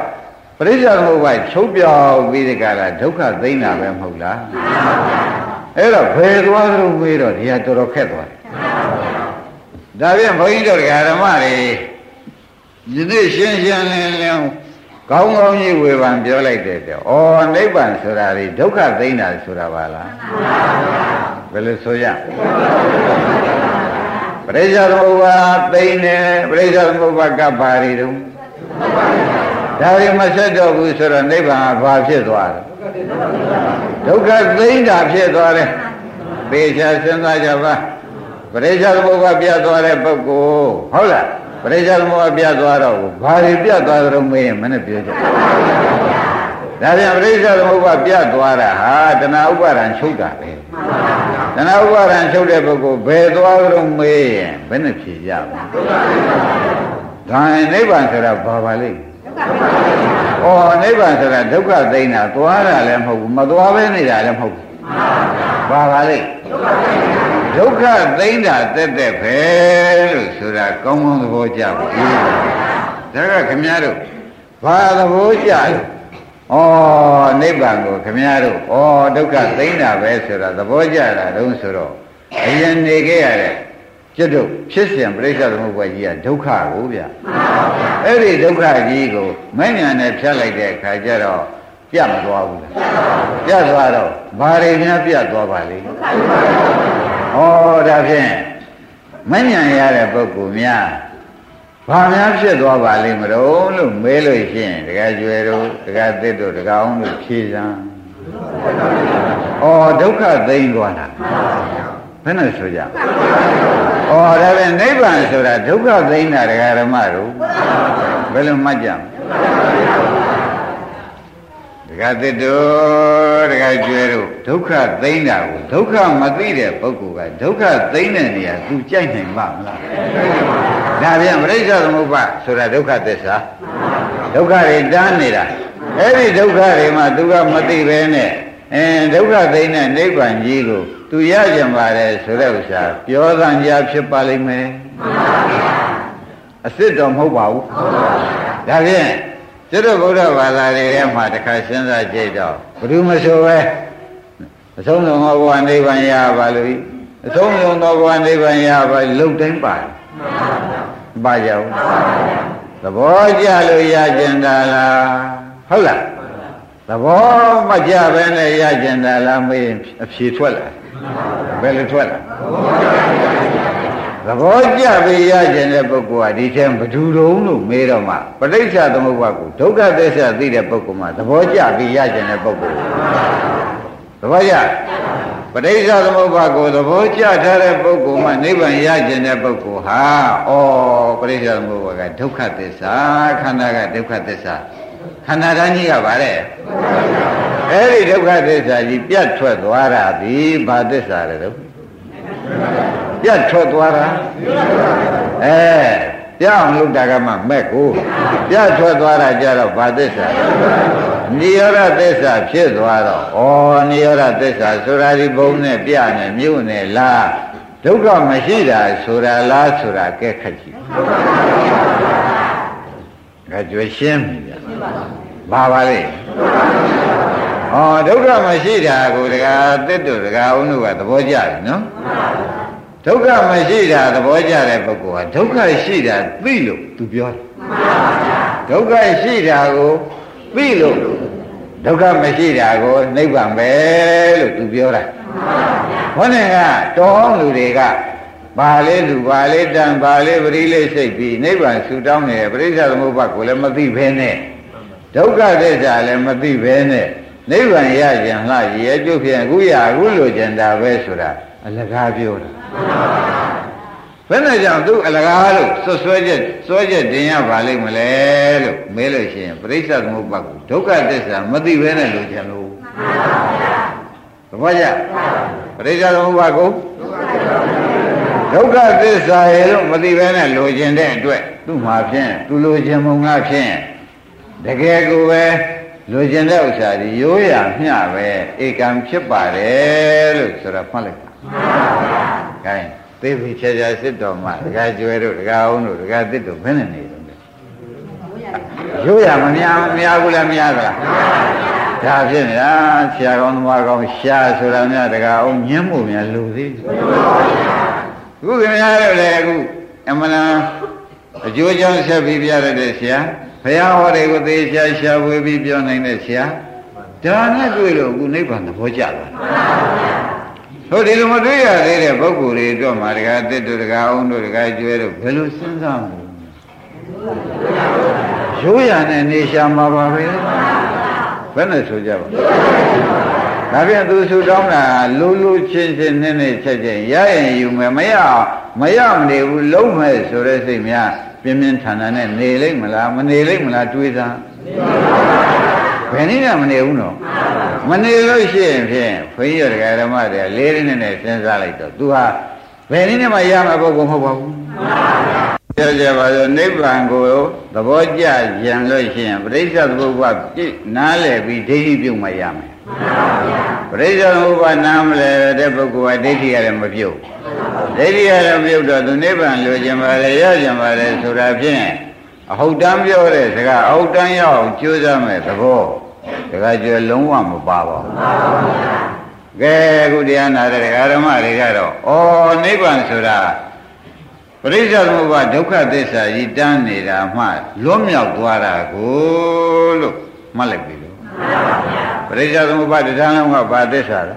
ပရိစ္ဆေသမုပ္ပါချုပ်ပြောက်ပြီးဒီကာလဒုက္ခသိမ်းတာပဲမဟုတ်လားအဲ့တော့ဘယ်သွားသလိုမေးတော့ဒီဟာတော်တော်ခက်သွားတယ်ဒါပြန်ဘုန်းကြီးတို့ဓမ္မတွေ ယနေ့ရှင်းရှင်းလင်းလင်းကောင်းကောင်းကြီးဝေဖန်ပြောလိုက်တဲ့တဲ့ဩနိဗ္ဗာန်ဆိုတာဒီဒုက္ခသိမ်းတာဆိုတာပါလားဘယ်လိုဆိုရပရိစ္ဆေသမုပ္ပါသိမ်းတယ်ပရိစ္ဆေသမုပ္ပါကဘာတွေတုံးဒါတွေမဆက်တော့ဘူးဆိုတော့နိဗ္ဗာန်ကဘာဖြစ်သွားလဲဒုက္ခသိမ်းတာဖြစ်သွားတယ်သေချာစဉ်းစားကြပါပရိစ္ဆေသမုပ္ပါပြတ်သွားတဲ့ပုဂ္ဂိုလ်ဟုတ်လား ပရိစ္ဆေသမုပ္ပါပြတ်သွားတော့ဘာတွေပြတ်သွားကြတော့မေးရင်မနဲ့ပြောကြဒါပြန်ပရိစ္ဆေသမုပ္ပါပြတ်သွားတာဟာတဏှာဥပါဒံချုပ်တာပဲတဏှာဥပါဒံချုပ်တဲ့ပုဂ္ဂိုလ်ဘယ်သွားကြတော့မေးရင်ဘယ်နဲ့ဖြေကြမလဲဒါရင်နိဗ္ဗာန်ဆိုတာဘာပါလိမ့်ဩနိဗ္ဗာန်ဆိုတာဒုက္ခသိမ်းတာသွားတာလည်းမဟုတ်ဘူးမသွားဘဲနေတာလည်းမဟုတ်ဘူးဘာပါလိမ့် ဒုက္ခသိမ်းတာတက်တက်ပဲလို့ဆိုတာကောင်းကောင်းသဘောကျပါဘူးဒါကခမည်းတော်ဘာသဘောကျလဲဩနိဗ္ဗာန်ကိုခမည်းတော်ဩဒုက္ခသိမ်းတာပဲဆိုတာသဘောကျတာတုံးဆိုတော့အရင်နေခဲ့ရတဲ့ကျွတ်တို့ဖြစ်စဉ်ပြိဿသမုပ္ပါကြီးကဒုက္ခကိုဗျအဲ့ဒီဒုက္ခကြီးကိုမဲ့ညာနဲ့ဖြတ်လိုက်တဲ့အခါကျတော့ပြတ်မသွားဘူးပြတ်သွားတော့ဘာတွေများပြတ်သွားပါလိမ့် ဩဒါဖြင့်မဲ့ညာရတဲ့ပုဂ္ဂိုလ်များဘာများဖြစ်သွားပါလိမ့်မလို့လို့မေးလို့ရှိရင်တကယ်ကျွယ်တို့တကယ်သစ်တို့တကယ်အောင်တို့ဖြေစမ်းဩဒုက္ခသိမ်းသွားတာဘယ်နဲ့ဆိုကြဩဒါပဲနိဗ္ဗာန်ဆိုတာဒုက္ခသိမ်းတာဒကာဓမ္မတို့ဘယ်လိုမှတ်ကြမလဲဒ ကာသစ်တို့ဒကာကျွဲတို့ဒုက္ခသိမ်းတာကိုဒုက္ခမသိတဲ့ပုဂ္ဂိုလ်ကဒုက္ခသိမ်းတဲ့နေရာသူကြိုက်နိုင်ပါမလားဒါပြန်ပြိဿသမုပ္ပါဆိုတာဒုက္ခသစ္စာဒုက္ခတွေတားနေတာအဲ့ဒီဒုက္ခတွေမှာသူကမသိပဲနဲ့အဲဒုက္ခသိမ်းတဲ့နိဗ္ဗာန်ကြီးကိုသူရကြပါတယ်ဆိုတဲ့ဥစ္စာပြောသံကြားဖြစ်ပါလိမ့်မယ်အစ်စ်တော့မဟုတ်ပါဘူးဒါဖြင့် ကျွတ်ဗုဒ္ဓဘာသာတွေထဲမှာတစ်ခါစဉ်းစားကြည့်တော့ဘယ်သူမဆိုပဲအဆုံးစုံသောဘဝနိဗ္ဗာန်ရပါလို့အဆုံးစုံသောဘဝနိဗ္ဗာန်ရပါလုံတိုင်းပါတယ်ပါကြဘူးသဘောကျလို့ရကျင်တာလားဟုတ်လားသဘောမကျပဲနဲ့ရကျင်တာလားမေးအဖြေထွက်လာဘယ်လိုထွက်လာ သဘောကျပြီးရကျင်တဲ့ပုဂ္ဂိုလ်ကဒီထဲဘဒူတုံးလို့မေးတော့မှပဋိစ္စသမုပ္ပါကိုဒုက္ခသစ္စာသိတဲ့ပုဂ္ဂိုလ်မှာသဘောကျပြီးရကျင်တဲ့ပုဂ္ဂိုလ်သဘောကျပဋိစ္စသမုပ္ပါကိုသဘောကျထားတဲ့ပုဂ္ဂိုလ်မှနိဗ္ဗာန်ရကျင်တဲ့ပုဂ္ဂိုလ်ဟာဩပဋိစ္စသမုပ္ပါကဒုက္ခသစ္စာခန္ဓာကဒုက္ခသစ္စာခန္ဓာတန်းကြီးကဗါတဲ့အဲ့ဒီဒုက္ခသစ္စာကြီးပြတ်ထွက်သွားတာဒီဘာသစ္စာလဲတော့ ပြတ်ထွက်သွားတာအဲပြအောင်လုပ်တာကမှမဲ့ကိုပြတ်ထွက်သွားတာကြတော့ဘာသစ္စာနိရောဓသစ္စာဖြစ်သွားတော့ဩနိရောဓသစ္စာဆိုတာဒီဘုံနဲ့ပြနဲ့မြို့နဲ့လားဒုက္ခမရှိတာဆိုတာလားဆိုတာကဲခက်ကြည့်ကကြွရှင်းပြီဗျဘာပါလဲ ဩဒုက္ခမရှိတာကိုတကားတစ်တို့တကားအောင်တို့ကသဘောကျတယ်နော်ဒုက္ခမရှိတာသဘောကျတဲ့ပုဂ္ဂိုလ်ဟာဒုက္ခရှိတာသိလို့သူပြောတယ်ဒုက္ခရှိတာကိုသိလို့ဒုက္ခမရှိတာကိုနိဗ္ဗာန်ပဲလို့သူပြောတာဘုန်းကြီးကတော်အောင်လူတွေကဘာလေးလူဘာလေးတန်ဘာလေးပရိလေးစိတ်ပြီးနိဗ္ဗာန်ဆူတောင်းနေပရိစ္ဆေသမုပ္ပါကိုလည်းမသိဘဲနဲ့ဒုက္ခသစ္စာလည်းမသိဘဲနဲ့ နိဗ္ဗာန်ရကြံလှရဲကျုပ်ဖြင့်အခုရအခုလိုကျင်တာပဲဆိုတာအလကားပြောတာဘယ်နဲ့ကြောင့်သူအလကားလို့ဆွဆွဲချက်စွဲချက်တင်ရပါလိမ့်မလဲလို့မေးလို့ရှိရင်ပရိစ္ဆေသမုပ္ပါကိုဒုက္ခသစ္စာမသိဘဲနဲ့လိုချင်လို့သဘောကျပရိစ္ဆေသမုပ္ပါကိုဒုက္ခသစ္စာရဲ့လို့မသိဘဲနဲ့လိုချင်တဲ့အတွက်သူ့မှာဖြင့်သူလိုချင်မုံငါဖြင့်တကယ်ကိုပဲ လိုချင်တဲ့ဥစ္စာဒီရိုးရမျှပဲဧကံဖြစ်ပါတယ်လို့ဆိုတော့မှတ်လိုက်ပါမှန်ပါဗျာ gain သေပြီချာချာစစ်တော်မှာဒကာကျွဲတို့ဒကာအောင်တို့ဒကာတစ်တို့ဘယ်နဲ့နေတော့လဲရိုးရမများမများဘူးလားမများသလားဒါဖြစ်နေတာဆရာကောင်းသမားကောင်းရှားဆိုတာများဒကာအောင်ညှင်းမှုများလူသေးခုခင်ဗျားတို့လည်းအခုအမှန်လားအကျိုးကြောင့်ဆက်ပြီးပြရတဲ့ဆရာ ဘုရားဟောတွေကိုသေချာရှာဝေပြီးပြောနိုင်တဲ့ဆရာဒါနဲ့တွေ့လို့အခုနိဗ္ဗာန်သဘောကျလာဟုတ်ဒီလိုမတွေ့ရသေးတဲ့ပုဂ္ဂိုလ်တွေအတွက်မှာတကားတစ်တို့တကားအောင်တို့တကားကျွဲတို့ဘယ်လိုစဉ်းစားမလဲရိုးရနဲ့နေရှာမှာပါပဲဘယ်နဲ့ဆိုကြပါဒါပြန်သူဆူတောင်းတာလူလူချင်းချင်းနဲ့နဲ့ချက်ချင်းရရင်ယူမယ်မရမရမနေဘူးလုံးမဲ့ဆိုတဲ့စိတ်များ ပြင်းပြင်းထန်ထန်နဲ့နေလိမ့်မလားမနေလိမ့်မလားတွေးတာဘယ်နည်းနဲ့မနေဘူးနော်မနေလို့ရှိရင်ဖြင့်ခွေးရတဲ့ဓမ္မတွေလေးလေးနဲ့နဲ့စဉ်းစားလိုက်တော့ तू ဟာဘယ်နည်းနဲ့မှရမှာပုဂ္ဂိုလ်မဟုတ်ပါဘူးပြောကြပါစို့နိဗ္ဗာန်ကိုသဘောကျရန်လို့ရှိရင်ပရိစ္ဆေသမုပ္ပါပြည့်နားလည်ပြီးဒိဋ္ဌိပြုတ်မှရမယ် ပရိစ္ဆေသမုပ္ပါနားမလဲတဲ့ပုဂ္ဂိုလ်ကဒိဋ္ဌိရလည်းမပြုတ်ဒိဋ္ဌိရလည်းမပြုတ်တော့သူနိဗ္ဗာန်လိုချင်ပါလေရချင်ပါလေဆိုတာဖြင့်အဟုတ်တမ်းပြောတဲ့စကားအဟုတ်တမ်းရအောင်ကြိုးစားမဲ့သဘောတခါကျွယ်လုံးဝမပါပါဘူးကဲအခုတရားနာတဲ့ဓမ္မတွေကတော့ဩနိဗ္ဗာန်ဆိုတာပရိစ္ဆေသမုပ္ပါဒုက္ခသစ္စာကြီးတန်းနေတာမှလွတ်မြောက်သွားတာကိုလို့မှတ်လိုက်ပြီလို့ ပရိစ္ဆေသမုပ္ပါတရားလုံးကဘာသစ္စာလဲ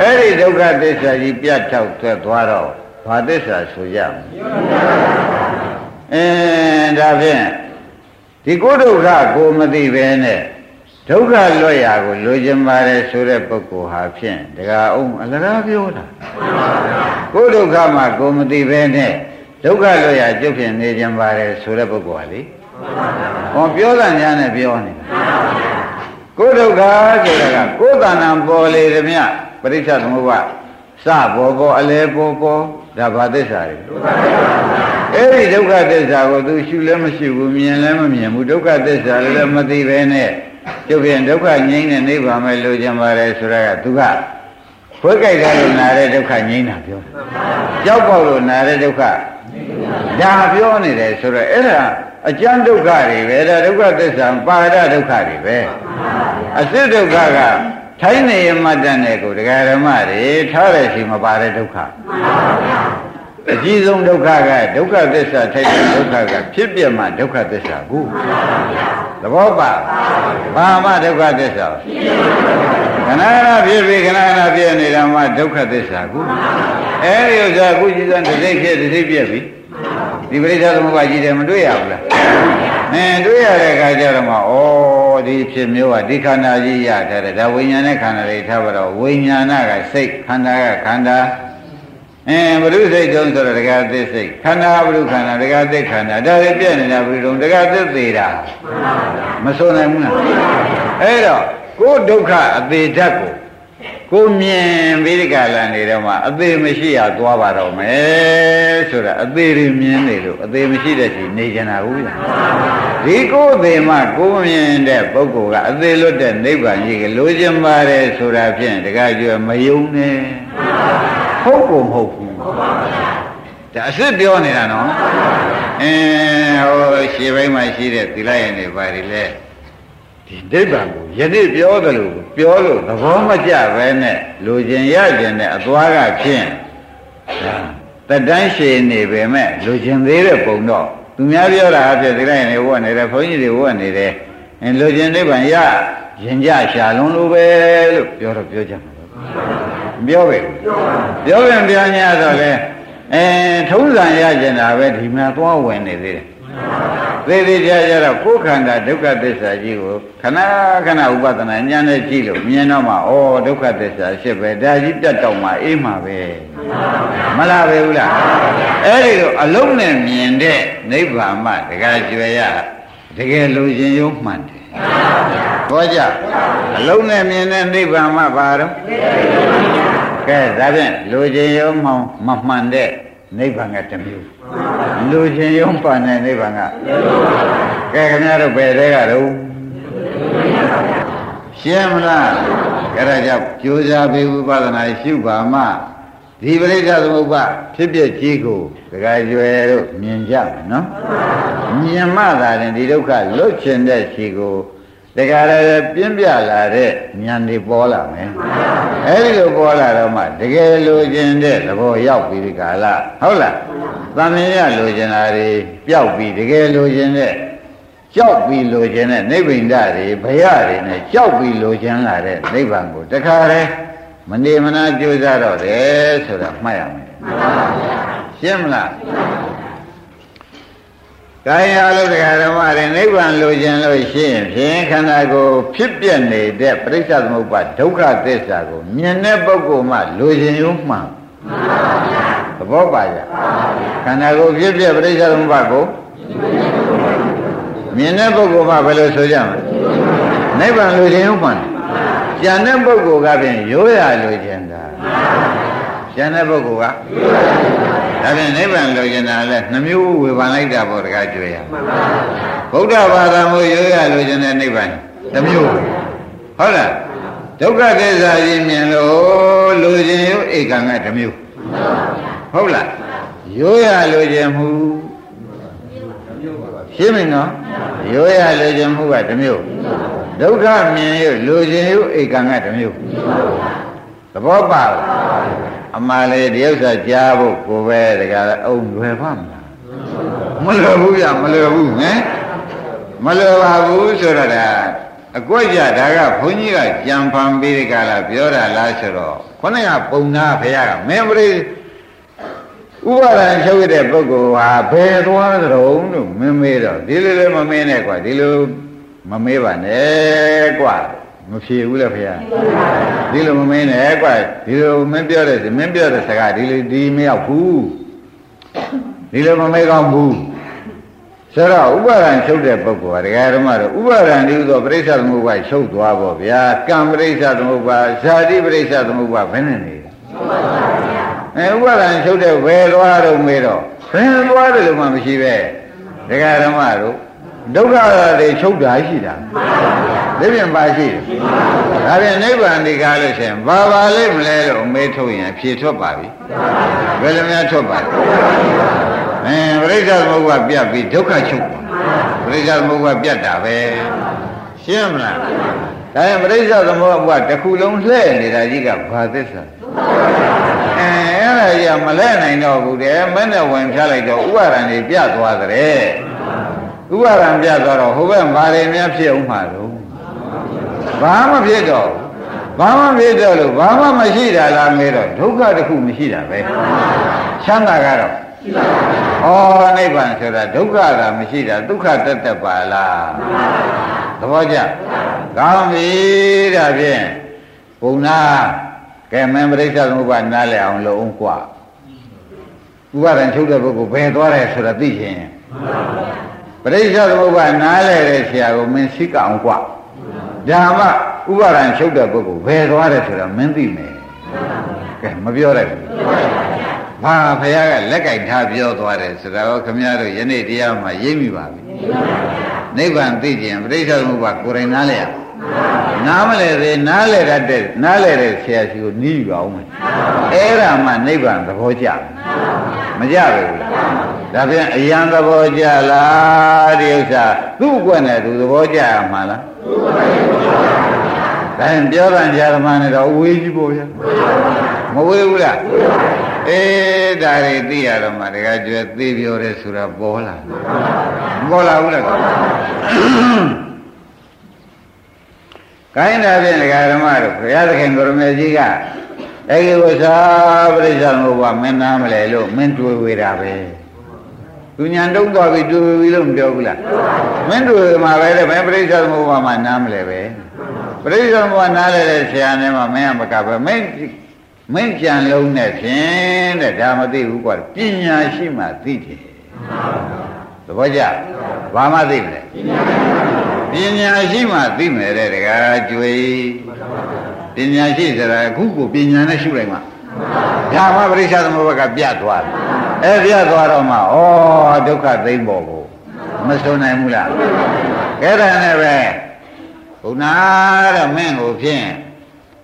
အဲ့ဒီဒုက္ခသစ္စာကြီးပြတ်ထောက်ထွက်သွားတော့ဘာသစ္စာဆိုရမလဲအင်းဒါဖြင့်ဒီကိုဒုက္ခကိုမသိပဲနဲ့ဒုက္ခလွတ်ရာကိုလိုချင်ပါတယ်ဆိုတဲ့ပုဂ္ဂိုလ်ဟာဖြင့်တကားအောင်အလကားပြောတာကိုယ်ဒုက္ခမှာကိုမသိပဲနဲ့ဒုက္ခလွတ်ရာကျုပ်ဖြင့်နေချင်ပါတယ်ဆိုတဲ့ပုဂ္ဂိုလ်ဟာလေဟောပြောတာညာနဲ့ပြောနေတာ ကိုယ်ဒုက္ခဆိုတာကကိုယ်တဏ္ဍာပေါ်လေသည်မြပရိစ္ဆသမုပ္ပါစပေါ်ပေါ်အလဲပေါ်ပေါ်ဒါဘာသစ္စာတွေအဲ့ဒီဒုက္ခသစ္စာကိုသူရှုလည်းမရှိဘူးမြင်လည်းမမြင်ဘူးဒုက္ခသစ္စာလည်းမသိပဲနဲ့ကျုပ်ပြန်ဒုက္ခငြိမ်းတဲ့နိဗ္ဗာန်ပဲလိုချင်ပါတယ်ဆိုတာကသူကခွဲကြိုက်တာလို့နာတဲ့ဒုက္ခငြိမ်းတာပြောကြောက်ပေါက်လို့နာတဲ့ဒုက္ခဒါပြောနေတယ်ဆိုတော့အဲ့ဒါ အကျဉ်းဒုက္ခတွေပဲဒါဒုက္ခသစ္စာပါရဒုက္ခတွေပဲအစစ်ဒုက္ခကထိုင်းနေရမတတ်တဲ့ကိုဒကာဓမ္မတွေထားတဲ့ရှိမပါတဲ့ဒုက္ခအကြီးဆုံးဒုက္ခကဒုက္ခသစ္စာထိုက်တဲ့ဒုက္ခကဖြစ်ပြမှဒုက္ခသစ္စာကိုသဘောပါဘာမှဒုက္ခသစ္စာခဏခဏဖြစ်ပြီးခဏခဏဖြစ်နေတာမှဒုက္ခသစ္စာကိုအဲဒီဥစ္စာကုကြီးစံတစ်စိတ်ဖြစ်တစ်စိတ်ပြက်ပြီ ဒီပရိစ္ဆေသမုပ္ပါကြီးတယ်မတွေ့ရဘူးလားအင်းတွေ့ရတဲ့အခါကျတော့မှဩဒီဖြစ်မျိုးကဒီခန္ဓာကြီးရထားတယ်ဒါဝိညာဉ်နဲ့ခန္ဓာတွေထားပါတော့ဝိညာဏကစိတ်ခန္ဓာကခန္ဓာအင်းဘုရုစိတ်တုံးဆိုတော့တက္ကသစ္စိတ်ခန္ဓာဘုရုခန္ဓာတက္ကသစ္ခန္ဓာဒါတွေပြည့်နေတာဘုရုတုံးတက္ကသစ္သေးတာမဆိုနိုင်ဘူးလားအဲ့တော့ကိုယ်ဒုက္ခအသေးဓာတ်ကို ကိုမြင်ပြီးဒီကလာနေတော့မှအသေးမရှိရသွားပါတော့မယ်ဆိုတာအသေးတွေမြင်နေလို့အသေးမရှိတဲ့စီနေကြတာဘူးလားဒီကိုယ်သေးမှကိုမြင်တဲ့ပုဂ္ဂိုလ်ကအသေးလွတ်တဲ့နိဗ္ဗာန်ကြီးကလိုချင်ပါတယ်ဆိုတာဖြင့်တကကြွမယုံနဲ့ဟုတ်ကိုမဟုတ်ဘူးဟုတ်ပါဗျာဒါအစ်စ်ပြောနေတာနော်အင်းဟိုရှေ့ပိုင်းမှာရှိတဲ့သီလရင်တွေပါတယ်လေ ဒီဒိဗ္ဗံကိုယနေ့ပြောတယ်လို့ပြောလို့သဘောမကျပဲနဲ့လူချင်းရခြင်းနဲ့အသွားကဖြင့်တတန်းရှည်နေပေမဲ့လူချင်းသေးတဲ့ပုံတော့သူများပြောတာအဖြစ်သီလရင်တွေဝတ်နေတယ်ဘုန်းကြီးတွေဝတ်နေတယ်အင်းလူချင်းဒိဗ္ဗံရရင်ကြရှာလုံးလို့ပဲလို့ပြောတော့ပြောကြမှာပြောပဲပြောပြန်ပြန်ညတော့လေအဲထုံးစံရကျင်တာပဲဒီမှာသွားဝင်နေသေးတယ် သေသေးချာချာတော့ကိုယ်ခန္ဓာဒုက္ခသစ္စာကြီးကိုခဏခဏဥပဒနာဉာဏ်နဲ့ကြည့်လို့မြင်တော့မှဩဒုက္ခသစ္စာရှစ်ပဲဒါကြီးပြတ်တော့မှအေးမှာပဲမလားပဲဘူးလားအဲ့ဒီလိုအလုံးနဲ့မြင်တဲ့နိဗ္ဗာန်မှတကယ်ကျွယ်ရတကယ်လိုချင်ရုံမှန်တယ်ဘောကြအလုံးနဲ့မြင်တဲ့နိဗ္ဗာန်မှပါတော့ကဲဒါဖြင့်လူချင်းရုံမှမမှန်တဲ့ နိဗ္ဗာန်ကတစ်မျိုးလူချင်းရုံပန်တဲ့နိဗ္ဗာန်ကကဲခင်ဗျားတို့ဘယ်တဲကတော့ရှင်းမလားကြရကြောင့်ကြိုးစားပြီးဝိပဿနာရှုပါမှဒီပရိစ္ဆေသမုပ္ပါဖြစ်ဖြစ်ကြီးကိုဒကာကျွယ်တို့မြင်ကြမယ်နော်မြင်မှသာရင်ဒီဒုက္ခလွတ်ချင်တဲ့ခြေကို တခါတည်းပြင်းပြလာတဲ့ဉာဏ်တွေပေါ်လာမယ်အဲဒီလိုပေါ်လာတော့မှတကယ်လိုချင်တဲ့သဘောရောက်ပြီးဒီကာလဟုတ်လားသံမြင်ရလိုချင်တာတွေပျောက်ပြီးတကယ်လိုချင်တဲ့ကြောက်ပြီးလိုချင်တဲ့နိဗ္ဗိန္ဒတွေဘယတွေနဲ့ကြောက်ပြီးလိုချင်လာတဲ့နိဗ္ဗာန်ကိုတခါတည်းမနေမနာကြိုးစားတော့တယ်ဆိုတာမှတ်ရမယ်မှန်ပါဗျာရှင်းမလား ကာယအလုတရားဓမ္မတွေနိဗ္ဗာန်လိုချင်လို့ရှိရင်ဖြင့်ခန္ဓာကိုယ်ဖြစ်ပြနေတဲ့ပရိစ္ဆေသမုပ္ပါဒုက္ခသစ္စာကိုမြင်တဲ့ပုဂ္ဂိုလ်မှလိုချင်ရုံမှန်သဘောပါကြခန္ဓာကိုယ်ဖြစ်ပြပရိစ္ဆေသမုပ္ပါကိုမြင်တဲ့ပုဂ္ဂိုလ်မှဘယ်လိုဆိုကြမလဲနိဗ္ဗာန်လိုချင်ရုံမှန်ကျန်တဲ့ပုဂ္ဂိုလ်ကဖြင့်ရိုးရလိုချင်တာ ကျန်တဲ့ပုဂ္ဂိုလ်ကဒါဖြင့်နိဗ္ဗာန်လိုချင်တာလဲနှမျိုးဝေဖန်လိုက်တာပေါ့တကားကြွေရဗုဒ္ဓဘာသာမျိုးရိုးရလိုချင်တဲ့နိဗ္ဗာန်တစ်မျိုးဟုတ်လားဒုက္ခသစ္စာကြီးမြင်လို့လိုချင်ရုပ်ဧကံကတစ်မျိုးဟုတ်လားရိုးရလိုချင်မှုရှင်းမင်းနော်ရိုးရလိုချင်မှုကတစ်မျိုးဒုက္ခမြင်ရုပ်လိုချင်ရုပ်ဧကံကတစ်မျိုး သဘောပါလားအမှန်လေဒီဥစ္စာကြားဖို့ကိုပဲတကယ်အုံလွယ်ပါမလားမလွယ်ဘူးရမလွယ်ဘူးဟမ်မလွယ်ပါဘူးဆိုတော့ဒါအကွက်ကြဒါကဘုန်းကြီးကကြံဖန်ပြီးဒီကလာပြောတာလားဆိုတော့ခေါင်းကပုံနာဖရာကမင်းပရိဥပါဒံချုပ်ရတဲ့ပုဂ္ဂိုလ်ဟာဘယ်သွားကြုံလို့မင်းမေးတော့ဒီလိုလည်းမမင်းနဲ့ကွာဒီလိုမမေးပါနဲ့ကွာ မဖြေဘူးလေဖေ။ဒီလိုမမင်းနဲ့ကွာဒီလိုမင်းပြောတဲ့မင်းပြောတဲ့စကားဒီလိုဒီမရောက်ဘူး။ဒီလိုမမေးကောင်းဘူး။ဆိုတော့ဥပါဒံချုပ်တဲ့ပုဂ္ဂိုလ်ကတရားဓမ္မတော့ဥပါဒံဒီဥသောပရိစ္ဆသမုပ္ပါချုပ်သွားပေါ့ဗျာ။ကံပရိစ္ဆသမုပ္ပါဇာတိပရိစ္ဆသမုပ္ပါဘယ်နဲ့နေလဲ။အဲဥပါဒံချုပ်တဲ့ဘယ်သွားတော့မေးတော့ဘယ်သွားတယ်လို့မှမရှိပဲ။တရားဓမ္မတို့ ဒုက္ခတွေချုပ်တာရှိတာဒီပြင်ပါရှိတယ်ဒါပြင်နိဗ္ဗာန်ဒီကားလို့ရှင်ဘာပါလိမ့်မလဲလို့အမေးထုတ်ရင်ဖြေထွက်ပါပြီဘယ်လိုများထွက်ပါလဲအဲပရိစ္ဆေသမုပ္ပါပြတ်ပြီးဒုက္ခချုပ်ပရိစ္ဆေသမုပ္ပါပြတ်တာပဲရှင်းမလားဒါရင်ပရိစ္ဆေသမုပ္ပါတစ်ခုလုံးလှဲ့နေတာကြီးကဘာသစ္စာအဲအဲ့ဒါကြီးမလဲနိုင်တော့ဘူးတဲ့မနဲ့ဝင်ဖြားလိုက်တော့ဥပါဒံတွေပြတ်သွားတဲ့ ဥပါဒံပြသွားတော့ဟိုဘက်ဘာတွေများဖြစ်အောင်မှာတော့ဘာမှဖြစ်တော့ဘာမှဖြစ်တော့လို့ဘာမှမရှိတာလားမေးတော့ဒုက္ခတစ်ခုမရှိတာပဲချမ်းသာကတော့ဩနိဗ္ဗာန်ဆိုတာဒုက္ခကမရှိတာဒုက္ခတက်တက်ပါလားသဘောကျကောင်းပြီဒါဖြင့်ပုံနာကဲမင်းပရိစ္ဆေသမုပ္ပါနားလည်အောင်လုပ်အောင်กว่าဥပါဒံချုပ်တဲ့ပုဂ္ဂိုလ်ဘယ်သွားတယ်ဆိုတာသိရင် ပရိစ္ဆေသမုပ္ပါနားလဲတဲ့ဆရာကိုမင်းသိကအောင်กว่าဒါမှဥပါဒံချုပ်တဲ့ပုဂ္ဂိုလ်ဘယ်သွားတယ်ဆိုတာမင်းသိမယ်ကဲမပြောလိုက်ဘူးဘာဖခင်ကလက်ကင်ထားပြောသွားတယ်ဆိုတာကိုခမည်းတော်ယနေ့တရားမှာရိပ်မိပါပြီနိဗ္ဗာန်သိခြင်းပရိစ္ဆေသမုပ္ပါကိုယ်တိုင်နားလဲရ နားမလဲသေးနားလဲတတ်တဲ့နားလဲတဲ့ဆရာရှိကိုနီးယူအောင်မယ်အဲ့ဒါမှနိဗ္ဗာန်သဘောကျမကြဘူးဒါပြန်အယံသဘောကျလားဒီဥစ္စာသူ့အကွက်နဲ့သူသဘောကျရမှာလားဒါရင်ပြောတာကြာသမားနဲ့တော့ဝေးကြီးပေါ့ဗျာမဝေးဘူးလားအေးဒါတွေသိရတော့မှတကယ်ကျွဲသိပြောတယ်ဆိုတာပေါ်လာမပေါ်လာဘူးလား ကိုင်းတာဖြင့်ဒကာဓမ္မတို့ဘုရားသခင်ကိုရမေကြီးကအဲဒီဝဆာပရိစ္ဆာမဘမင်းနာမလဲလို့မင်းတွေ့ဝေတာပဲသူညာတုံးသွားပြီတွေ့ဝေပြီလို့မပြောဘူးလားမင်းတွေ့မှာပဲတဲ့မင်းပရိစ္ဆာမဘမနားမလဲပဲပရိစ္ဆာမဘနားလဲတဲ့ဆရာနဲ့မှမင်းကမကပဲမင်းမင်းကြံလုံးနဲ့ဖြင့်တဲ့ဒါမသိဘူးကွာပညာရှိမှသိတယ်သဘောကျဘာမှသိမလဲပညာရှိ မှသိမယ်တဲ့တကားကျွေပညာရှိဆိုတာအခုကိုပညာနဲ့ရှုလိုက်မှဒါမှပရိစ္ဆာသမဘကပြတ်သွားတယ်အဲပြတ်သွားတော့မှဩဒုက္ခသိမ့်ပေါ်ကိုမဆုံးနိုင်ဘူးလားကဲဒါနဲ့ပဲဘုရားတဲ့မင်းကိုဖြင့်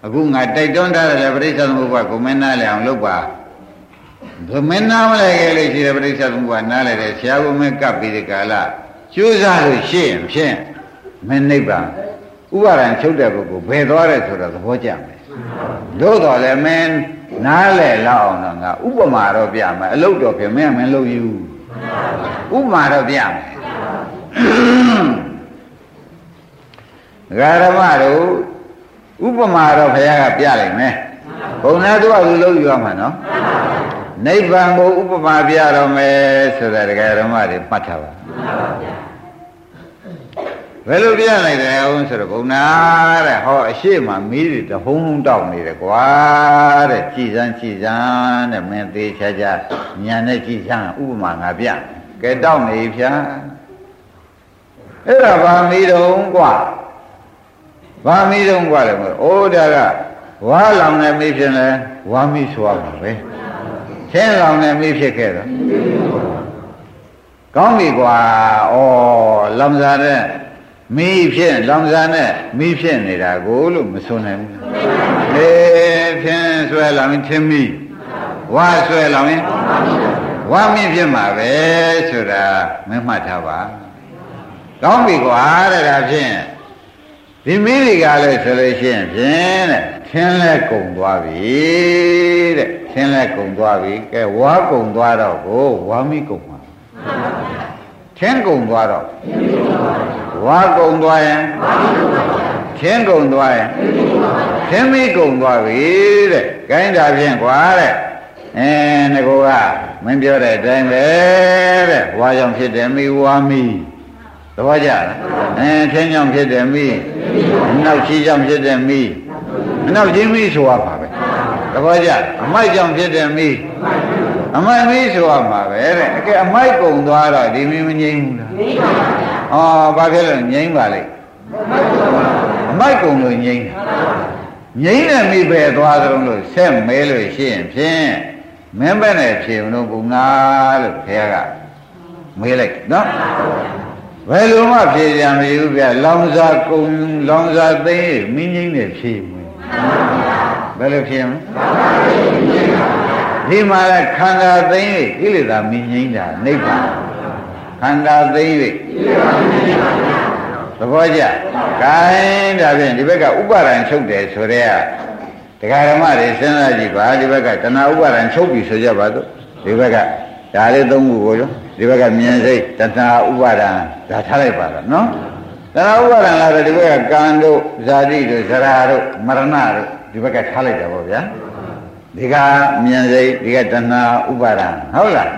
အခုငါတိုက်တွန်းထားတယ်ပရိစ္ဆာသမဘကိုမင်းနားလည်အောင်လုပ်ပါဘမင်းနားမလဲခဲ့လို့ရှိတယ်ပရိစ္ဆာသမဘနားလဲတယ်ဆရာဘုမင်းကပ်ပြီးဒီကာလကျိုးစားလို့ရှိရင်ဖြင့် မင်းနိဗ္ဗာန်ဥပါဒံချုပ်တဲ့ပုဂ္ဂိုလ်ဘယ်သွားတယ်ဆိုတော့သဘောကျမယ်တို့တော်လည်းမင်းနားလဲလောက်အောင်တော့ငါဥပမာတော့ပြမယ်အလုတ်တော်ပြင်မင်းမင်းလုပ်ယူဥပမာတော့ပြမယ်ဂရမတို့ဥပမာတော့ဘုရားကပြလိုက်မယ်ဘုံနဲ့တို့ကလူလုပ်ယူရမှာနော်နိဗ္ဗာန်ကိုဥပမာပြတော့မယ်ဆိုတာဒကာဓမ္မတွေမှတ်ထားပါ ဘယ်လိုပြလိုက်တယ်အောင်ဆိုတော့ဘုံနာတဲ့ဟောအရှိမမီးတွေတဟုံးဟုံးတောက်နေတယ်ကွာတဲ့ကြည်စမ်းကြည်စမ်းတဲ့မင်းသေးချာချာညာနဲ့ကြည်စမ်းဥပမာငါပြကဲတောက်နေဖြာအဲ့ဒါဗာမီးတုံးကွာဗာမီးတုံးကွာလေမို့အိုးဒါကဝါလောင်နေမီးဖြစ်လဲဝါမီးဆိုရမှာပဲချင်းလောင်နေမီးဖြစ်ခဲ့တော့ကောင်းပြီကွာဩလောင်စားတဲ့ မီးဖြစ်လောင်စားနဲ့မီးဖြစ်နေတာကိုလို့မဆိုနိုင်ဘူးအေးဖြင်းဆွဲလောင်ရင်ထင်းမီးဝါဆွဲလောင်ရင်ဝါမီးဖြစ်မှာပဲဆိုတာမမှတ်ထားပါကောင်းပြီကွာတဲ့ဒါဖြင့်ဒီမီးတွေကလည်းဆိုလို့ရှိရင်ဖြင့်တဲ့ထင်းလဲကုံသွားပြီတဲ့ထင်းလဲကုံသွားပြီကဲဝါကုံသွားတော့ကိုဝါမီးကုံမှာ ထင်းကုံသွားတော့ဝါကုံသွားရင်ထင်းကုံသွားရင်ထင်းမီးကုံသွားပြီတဲ့ခိုင်းတာဖြင့်ကွာတဲ့အဲငကောကမင်းပြောတဲ့အတိုင်းပဲတဲ့ဝါကြောင့်ဖြစ်တယ်မီးဝါမီးသဘောကျလားအဲထင်းကြောင့်ဖြစ်တယ်မီးနောက်ချီကြောင့်ဖြစ်တယ်မီးနောက်ချင်းမီးဆိုရပါပဲသဘောကျအမိုက်ကြောင့်ဖြစ်တယ်မီး အမိုက်မီးဆိုရမှာပဲတဲ့အကဲအမိုက်ကုံသွားတော့ဒီမီးမငြိမ်းဘူးလားငြိမ်းပါဗျာ။အော်ဘာဖြစ်လို့ငြိမ်းပါလိမ့်။အမိုက်ကုံလို့ငြိမ်းတာ။ငြိမ်းတဲ့မိပဲသွားသလုံးလို့ဆက်မဲလို့ရှိရင်ဖြင့်မင်းပဲနဲ့ဖြေမလို့ဘုံနာလို့ခင်ဗျားကမေးလိုက်နော်။ဘယ်လိုမှဖြေကြမယူဗျ။လောင်စာကုံလောင်စာသိမင်းငြိမ်းတဲ့ဖြေမွေး။ဘယ်လိုဖြေမလဲ။ ဒီမှာလည်းခန္ဓာသိကိလေသာမင်းငြိမ်းတာနိဗ္ဗာန်ခန္ဓာသိ၍သဘောကျ။ကိုင်းဒါဖြင့်ဒီဘက်ကဥပါဒံချုပ်တယ်ဆိုတဲ့ကတရားဓမ္မတွေစဉ်းစားကြည့်ပါဒီဘက်ကတဏှာဥပါဒံချုပ်ပြီဆိုကြပါတော့ဒီဘက်ကဒါလေးသုံးခုကိုရောဒီဘက်ကမြင်စိတ်တဏှာဥပါဒံဒါထားလိုက်ပါတော့နော်တဏှာဥပါဒံလာတော့ဒီဘက်ကကံတို့ဇာတိတို့ဇရာတို့မရဏတို့ဒီဘက်ကထားလိုက်တာပေါ့ဗျာ ဒီကမြင်စိတ်ဒီကတဏှာဥပါဒံဟုတ်လား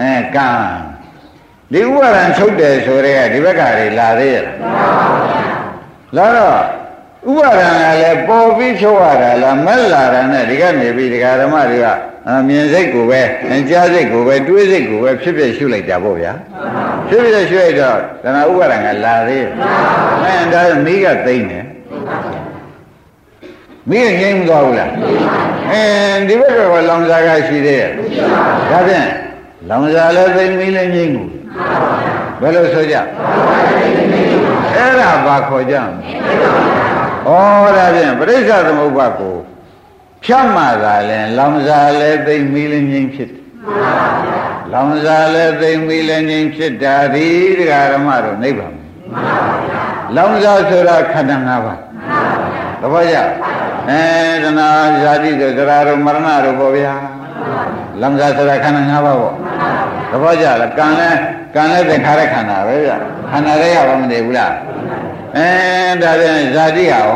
အဲကံဒီဥပါဒံချုပ်တယ်ဆိုတဲ့ကဒီဘက်ကတွေလာသေးရဲ့လာတော့ဥပါဒံကလည်းပေါ်ပြီးချုပ်ရတာလားမက်လာတာနဲ့ဒီကနေပြီးဒကာဓမ္မတွေကမြင်စိတ်ကိုပဲကြားစိတ်ကိုပဲတွေးစိတ်ကိုပဲဖြစ်ဖြစ်ရှုလိုက်တာပေါ့ဗျာဖြစ်ဖြစ်ရှုလိုက်တော့ဒါနာဥပါဒံကလာသေးရဲ့အဲဒါမိကသိမ့်တယ် မိကငြိမ်းမသွားဘူးလားအဲဒီဘက်ကလောင်စာကရှိသေးရဲ့ဒါဖြင့်လောင်စာလည်းသိမ့်မိလည်းငြိမ်းဘူးဘယ်လိုဆိုကြအဲ့ဒါဘာခေါ်ကြမလဲဩဒါဖြင့်ပရိစ္ဆသမုပ္ပါကိုဖြတ်မှသာလဲလောင်စာလဲသိမ့်မီလင်းငိမ့်ဖြစ်တယ်လောင်စာလဲသိမ့်မီလင်းငိမ့်ဖြစ်တာဒီတရားဓမ္မတို့နိဗ္ဗာန်လောင်စာဆိုတာခန္ဓာ၅ပါး သဘောကျအဲတဏှာဇာတိတို့သရတို့မရဏတို့ပေါ့ဗျာလောင်စာဆိုတာခန္ဓာ၅ပါးပေါ့သဘောကျလားကံလဲကံလဲသင်္ခါရခန္ဓာပဲဗျခန္ဓာတွေကဘာမနေဘူးလားအဲဒါပြန်ဇာတိကရော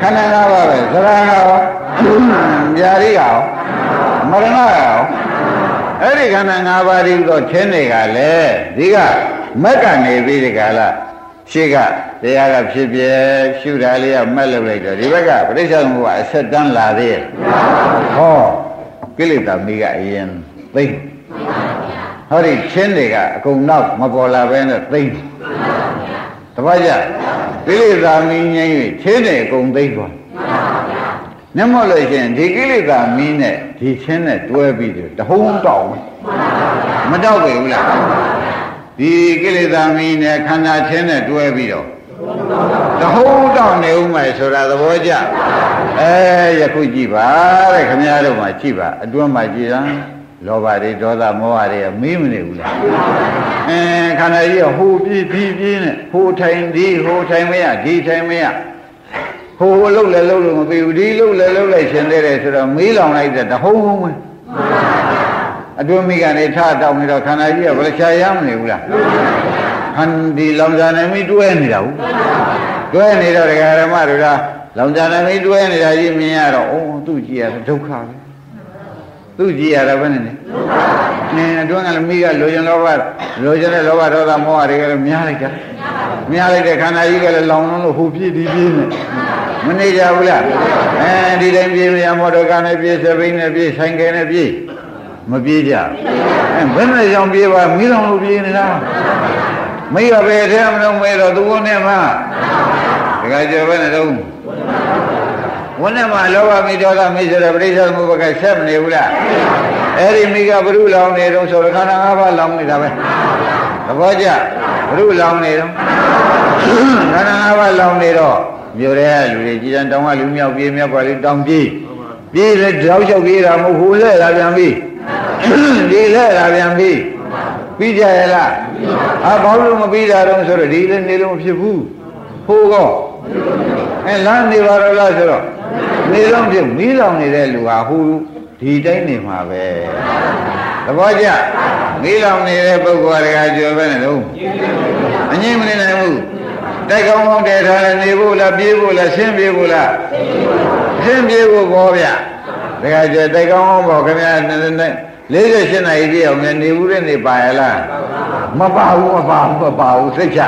ခန္ဓာ၅ပါးပဲသရကရောญาတိကရောမရဏကရောအဲ့ဒီခန္ဓာ၅ပါးဒီတော့ထင်းတွေကလည်းဒီကမက်ကနေပြီးဒီကလာ ရှိကတရားကဖြစ်ပြရှုတာလေးကမက်လုပ်လိုက်တော့ဒီဘက်ကပြိဿသမုပ္ပါအဆက်တန်းလာသေးရဲ့ဟောကိလေသာမိကအရင်သိဟောဒီချင်းတွေကအကုန်နောက်မပေါ်လာဘဲနဲ့သိတပည့်ကြကိလေသာမိငြိမ်း၍ချင်းတွေအကုန်သိသွားနမောလို့ရှိရင်ဒီကိလေသာမင်းနဲ့ဒီချင်းနဲ့တွဲပြီးတော့တဟုံးတောက်မတောက်ပဲဘူးလား ဒီကိလေသာမင်းနဲ့ခန္ဓာချင်းနဲ့တွဲပြီးတော့တဟုံးတောက်နေဦးမယ်ဆိုတာသဘောကျအဲယခုကြည့်ပါတဲ့ခင်ဗျားတို့မှကြည့်ပါအတွင်းမှာကြည့်ရန်လောဘတွေဒေါသမောဟတွေကမေးမနေဘူးလားအဲခန္ဓာကြီးကဟိုပြေးပြေးပြေးနဲ့ဟိုထိုင်ဒီဟိုထိုင်မရဒီထိုင်မရဟိုလှုပ်လဲလှုပ်လို့မပြီးဘူးဒီလှုပ်လဲလှုပ်လိုက်ရှင်သေးတယ်ဆိုတော့မေးလောင်လိုက်တဲ့တဟုံးဟုံးပဲ အတွင်းမိကနေထတောင်းနေတော့ခန္ဓာကြီးကဘယ်ချာရမနေဘူးလားခန္ဒီလောင်စာနေမိတွဲနေတာဘူးတွဲနေတော့ဒကာရမတို့ကလောင်စာနေမိတွဲနေတာကြီးမြင်ရတော့အိုးသူ့ကြည့်ရဒုက္ခပဲသူ့ကြည့်ရတာဘယ်နဲ့လဲနင်းအတွင်းကလည်းမိကလိုချင်လောဘလိုချင်တဲ့လောဘဒေါသမောဟတွေကလည်းများလိုက်တာများလိုက်တဲ့ခန္ဓာကြီးကလည်းလောင်လုံးလို့ဟိုပြည့်ဒီပြည့်နဲ့မနေကြဘူးလားအဲဒီတိုင်းပြေးမရမော်တော်ကားနဲ့ပြေးစပိန်နဲ့ပြေးဆိုင်ကယ်နဲ့ပြေး မပြေးကြအဲဘယ်နဲ့ကြောင့်ပြေးပါမိလောင်လို့ပြေးနေတာမိကပဲထဲမလို့မဲတော့သူကနဲ့မှတခါကျော်ပဲနဲ့တော့ဝန်းနဲ့မှာလောဘမိဒေါသမိဆိုတဲ့ပရိစ္ဆေသမုပ္ပါကဆက်မနေဘူးလားအဲ့ဒီမိကဘုရုလောင်နေတော့ဆိုတော့ခန္ဓာ၅ပါးလောင်နေတာပဲသဘောကျဘုရုလောင်နေတော့ခန္ဓာ၅ပါးလောင်နေတော့မြို့ရဲလူတွေကြည်တန်တောင်းကလူမြောက်ပြေးမြောက်ပါလေတောင်းပြေးပြေးလေတောက်လျှောက်ပြေးတာမဟုတ်ဟိုလဲလာပြန်ပြီ ဒီလဲလာပြန်ပြီပြီးကြရလားအဘာလို့မပြီးတာတော့ဆိုတော့ဒီလည်းနေလို့မဖြစ်ဘူးဟိုကောအဲလမ်းနေပါတော့လားဆိုတော့နေတော့ဖြစ်မီးလောင်နေတဲ့လူဟာဟိုဒီတိုင်းနေမှာပဲသဘောကျမီးလောင်နေတဲ့ပုဂ္ဂိုလ်ကကြော်ပဲနဲ့တော့အငြင်းမနေနိုင်ဘူးတိုက်ကောင်းကောင်းတည်ထားတယ်နေဖို့လားပြေးဖို့လားဆင်းပြေးဖို့လားဆင်းပြေးဖို့ပေါ်ဗျတခါကျတိုက်ကောင်းကောင်းပေါ့ခင်ဗျာ 48နာရီပြည့်အောင်နေဘူးတဲ့နေပါရလားမပါဘူးမပါဘူးမပါဘူးစိတ်ချ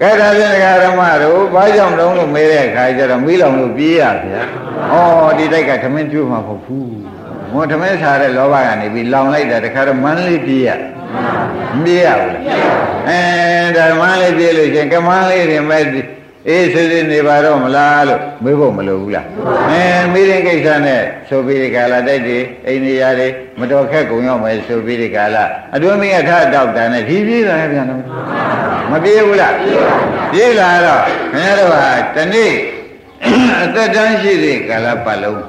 ကဲဒါဖြင့်ဓမ္မတို့ဘာကြောင့်တုံးလို့မေးတဲ့အခါကျတော့မီးလောင်လို့ပြေးရဗျာဩဒီတိုက်ကသမင်းကျွေးမှာမဟုတ်ဘူးမောသမင်းစားတဲ့လောဘကနေပြီးလောင်လိုက်တာတခါတော့မန်းလေးပြေးရမပြေးရဘူးလားအဲဒါမန်းလေးပြေးလို့ရှင်ကမန်းလေးတွေမဲ့ အေးစစ်စစ်နေပါတော့မလားလို့မေးဖို့မလိုဘူးလားအဲမိရင်ကိစ္စနဲ့ဆိုပြီးဒီကာလတိုက်တွေအိန္ဒိယတွေမတော်ခက်ကုန်ရောက်မယ်ဆိုပြီးဒီကာလအတွင်းမင်းကထတောက်တာနဲ့ဒီပြေးလာပြန်တော့မပြေးဘူးလားပြေးလာတော့ခင်ဗျားတို့ဟာတနေ့အသက်တန်းရှိတဲ့ကာလပတ်လုံး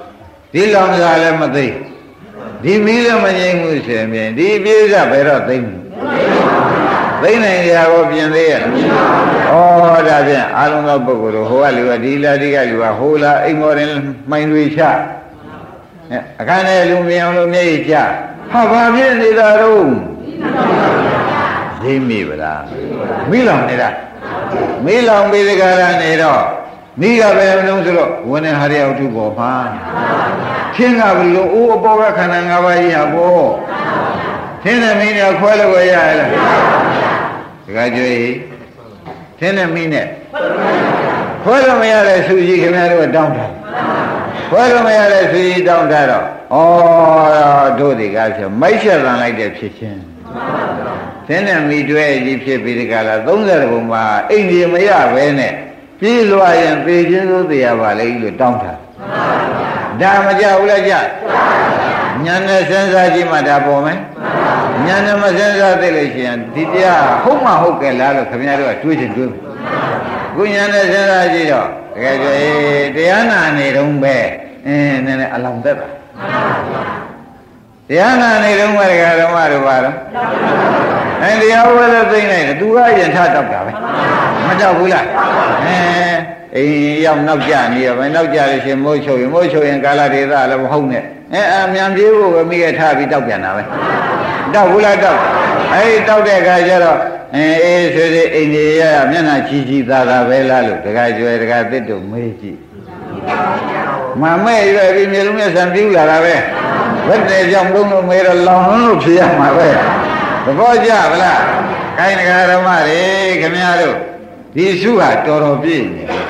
ဒီလောင်စာလည်းမသိဒီမီးလည်းမငြိမ်းဘူးဆိုရင်ဒီပြေးစားဘယ်တော့သိမ့်သိနိုင်ကြရောပြင်သေးရဲ့ ဩဒါဖြင့်အာလုံးသောပုဂ္ဂိုလ်တို့ဟိုကလူကဒီလာဒီကလူကဟိုလာအိမ်မော်ရင်မှိုင်တွေချအခန်းထဲလူမြင်အောင်လို့မျက်ရည်ချဟာဘာဖြစ်နေတာတော့သိမိဗလားမိလောင်နေတာမိလောင်ပြီးဒီကရနေတော့မိကပဲမလို့ဆိုတော့ဝင်းနေဟာရယောက်ထုပေါ်မှာချင်းကဘလို့အိုးအပေါ်ကခန္ဓာ၅ပါးကြီးဟာပေါ်သင်တဲ့မင်းနဲ့ခွဲလို့ရရလားတခါကြွေး သင်တဲ့မင်းနဲ့ခွဲလို့မရတဲ့သူကြီးခင်ဗျားတို့တောင်းတာခွဲလို့မရတဲ့သူကြီးတောင်းတာတော့ဩတို့ဒီကားဆိုမိုက်ဆက်လန်လိုက်တဲ့ဖြစ်ချင်းသင်တဲ့မိတွဲကြီးဖြစ်ပြီးဒီကလာ30ဘုံမှာအိမ်ကြီးမရပဲနဲ့ပြေးလွှာရင်ပေချင်းသို့တရားပါလေလို့တောင်းတာဒါမကြဘူးလားကြညာနဲ့စဉ်းစားကြည့်မှဒါပေါ်မယ်ညာနဲ့ မစဉ်းစားသိလို့ရှိရင်ဒီတရားဟုတ်မှဟုတ်ကဲ့လားလို့ခင်ဗျားတို့ကတွေးချင်တွေးမယ်ကုညာနဲ့စဉ်းစားကြည့်တော့တကယ်ကြအေးတရားနာနေတုန်းပဲအင်းနည်းနည်းအလောင်းသက်တာတရားနာနေတုန်းပဲတရားဓမ္မတို့ပါတော့အဲတရားဝဲလို့သိနေတယ်သူကယင်ထတောက်တာပဲမတောက်ဘူးလားအဲ အိမ်ရောက်နောက်ကြနေရပဲနောက်ကြလို့ရှင်မိုးချုပ်ရင်မိုးချုပ်ရင်ကာလဒေသလည်းမဟုတ်နဲ့အဲအမြန်ပြေးဖို့ပဲမိရထားပြီးတောက်ပြန်တာပဲတောက်ဘူးလားတောက်အဲဒီတောက်တဲ့အခါကျတော့အဲအေးဆွေဆွေအိမ်ကြီးရမျက်နှာချီချီသာသာပဲလားလို့တခါကျွဲတခါတစ်တို့မေးကြည့်မမဲ့ရွယ်ပြီးမျိုးလုံးနဲ့ဆံပြူလာတာပဲဘယ်တဲ့ကြောင့်လုံးလုံးမေးတော့လောင်လုံးလို့ဖြေရမှာပဲသဘောကျဗလားခိုင်းတကာဓမ္မတွေခင်ဗျားတို့ ဒီစုဟာတော်တော်ပြည့်နေတယ်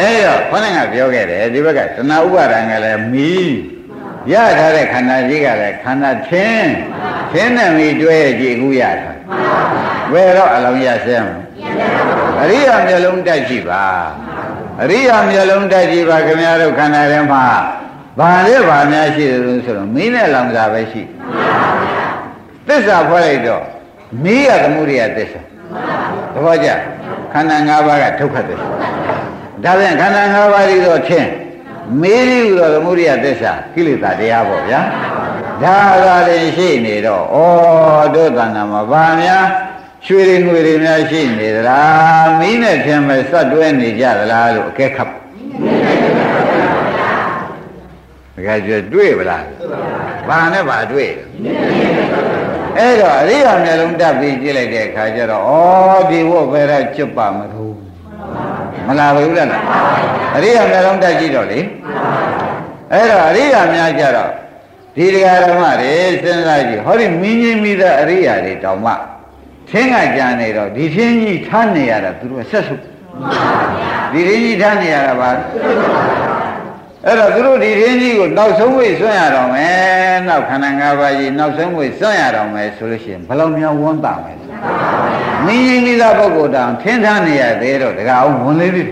အဲ့တော့ခေါင်းကပြောခဲ့တယ်ဒီဘက်ကတဏှာဥပါဒံကလည်းမီးရထားတဲ့ခန္ဓာကြီးကလည်းခန္ဓာချင်းချင်းနဲ့မီတွဲကြည့်အခုရတာဘယ်တော့အလုံးရဆဲမအရိယာမျိုးလုံးတက်ရှိပါအရိယာမျိုးလုံးတက်ရှိပါခင်ဗျားတို့ခန္ဓာထဲမှာဘာလဲဘာများရှိတယ်လို့ဆိုတော့မင်းနဲ့လောင်စာပဲရှိသစ္စာဖွဲ့လိုက်တော့မီးရသမှုရိယသစ္စာ သဘောကျခန္ဓာ၅ပါးကဒုက္ခသစ္စာဒါပြန်ခန္ဓာ၅ပါးဒီတော့ချင်းမေးပြီးတော့သမုဒိယသစ္စာကိလေသာတရားပေါ့ဗျာဒါသာလည်းရှိနေတော့ဩတို့တဏ္ဍာမှာဗာများရွှေတွေငွေတွေများရှိနေသလားမင်းနဲ့ချင်းပဲစက်တွဲနေကြသလားလို့အကဲခတ်တကယ်ကြတွေ့ဗလားဘာနဲ့ဘာတွေ့ အဲ့တော့အရိယာမျက်လုံးတက်ပြီးကြည့်လိုက်တဲ့အခါကျတော့ဩဒီဝတ်ပဲရကျွတ်ပါမလို့မလာဘူးလားအရိယာမျက်လုံးတက်ကြည့်တော့လေအဲ့တော့အရိယာများကြတော့ဒီတရားဓမ္မတွေစဉ်းစားကြည့်ဟောဒီမင်းကြီးမိသားအရိယာတွေတောင်မှသင်္ကကြံနေတော့ဒီသင်ကြီးထားနေရတာသူတို့ဆက်စုဒီသင်ကြီးထားနေရတာပါ အဲ့တော့သူတို့ဒီရင်းကြီးကိုနောက်ဆုံးဝိဆွံ့ရတော့မယ်နောက်ခန္ဓာ၅ပါးကြီးနောက်ဆုံးဝိဆွံ့ရတော့မယ်ဆိုလို့ရှိရင်ဘယ်လောက်များဝန်းတာမယ်မင်းကြီးမိသားပုဂ္ဂိုလ်တောင်ထင်းထားနေရသေးတော့တကအောင်ဝင်လေးပြီ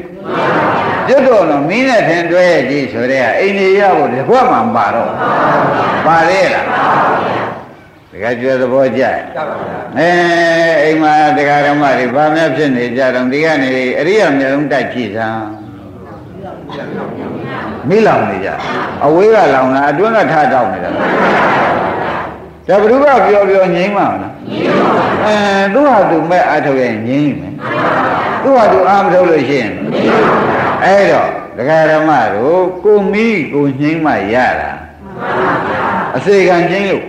ကျွတ်တော်တော့မင်းနဲ့ထင်တွဲကြည့်ဆိုတဲ့အိမ်ကြီးရဖို့ဒီဘွက်မှာပါတော့ပါသေးလားတကယ်ကျွဲသဘောကျအဲအိမ်မှာတရားဓမ္မတွေဘာများဖြစ်နေကြတော့ဒီကနေအရိယာမျိုးလုံးတိုက်ကြည့်စမ်း မိလောင်နေကြအဝေးကလောင်တာအတွင်းကထားတောက်နေတာဒါဘုရားပြောပြောငြိမ်းပါမလားအဲသူ့ဟာသူမဲ့အထုတ်ရင်ငြိမ်းမယ်သူ့ဟာသူအာမထုတ်လို့ရှိရင်အဲ့တော့ဒကာဓမ္မတို့ကိုမိကိုငြိမ်းမှရတာအစေခံချင်းလို့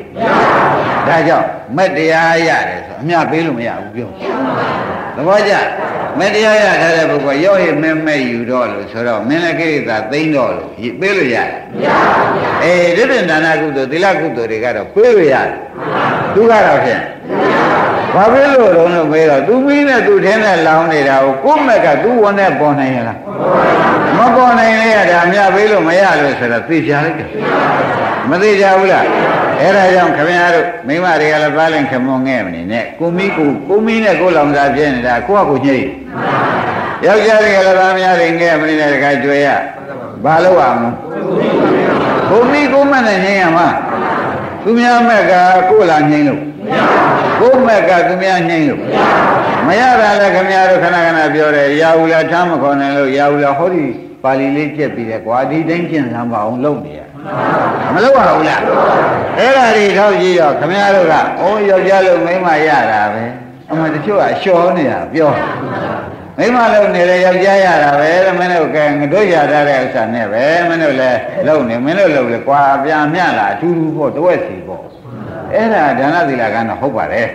ဒါကြောင့်မက်တရားရတယ်ဆိုအမြပေးလို့မရဘူးပြောသဘောကျမတရားရထားတဲ့ပုဂ္ဂိုလ်ရောက်ရင်မဲမဲယူတော့လို့ဆိုတော့မင်းလည်းကိရိတာသိမ့်တော့လို့ပေးလို့ရတယ်မရပါဘူးအေးဒိဋ္ဌိဒါနကုသိုလ်သီလကုသိုလ်တွေကတော့ပေးလို့ရတယ်သူကတော့ဖြင့်ဘာဖြစ်လို့တော့လို့မေးတော့သူမီးနဲ့သူထင်းနဲ့လောင်းနေတာကိုကိုယ့်မက်ကသူဝန်နဲ့ပေါ်နိုင်ရလားမပေါ်နိုင်လေရတာမြပေးလို့မရလို့ဆိုတော့သိချလိုက်တယ်မသိကြဘူးလား အဲ့ဒါကြောင့်ခင်ဗျားတို့မိမတွေကလည်းပါလင်ခမွန်ငဲ့မနေနဲ့ကိုမီးကိုကိုမီးနဲ့ကိုလောင်စားပြင်းနေတာကိုကကိုညှိယောက်ျားတွေကလည်းသားများတွေငဲ့မနေနဲ့တခါကြွေရဘာလို့အောင်ကိုမီးကိုမနဲ့ညှိရမှာသူများမက်ကကိုလာညှိလို့ကိုမက်ကသူများညှိလို့မရတာလည်းခင်ဗျားတို့ခဏခဏပြောတယ်ရာဟုလာထားမခေါ်နိုင်လို့ရာဟုလာဟောဒီပါဠိလေးပြက်ပြီးတယ်ကွာဒီတိုင်းကျင့်စမ်းပါအောင်လုပ်နေရ မလုပ်ပါဘူးလားအဲ့ဒါတွေထောက်ကြည့်တော့ခမည်းတော်ကအိုးယောက်ျားလို့မိန်းမရတာပဲအမှတချို့ကလျှော်နေတာပြောမိန်းမလုံးနေလေယောက်ျားရတာပဲမင်းတို့ကဲငါတို့ရထားတဲ့ဥစ္စာနဲ့ပဲမင်းတို့လည်းလုံနေမင်းတို့လုံလေကွာပြန်မြလာအထူးထူးပေါ့တဝက်စီပေါ့အဲ့ဒါဒါနသီလကတော့ဟုတ်ပါတယ်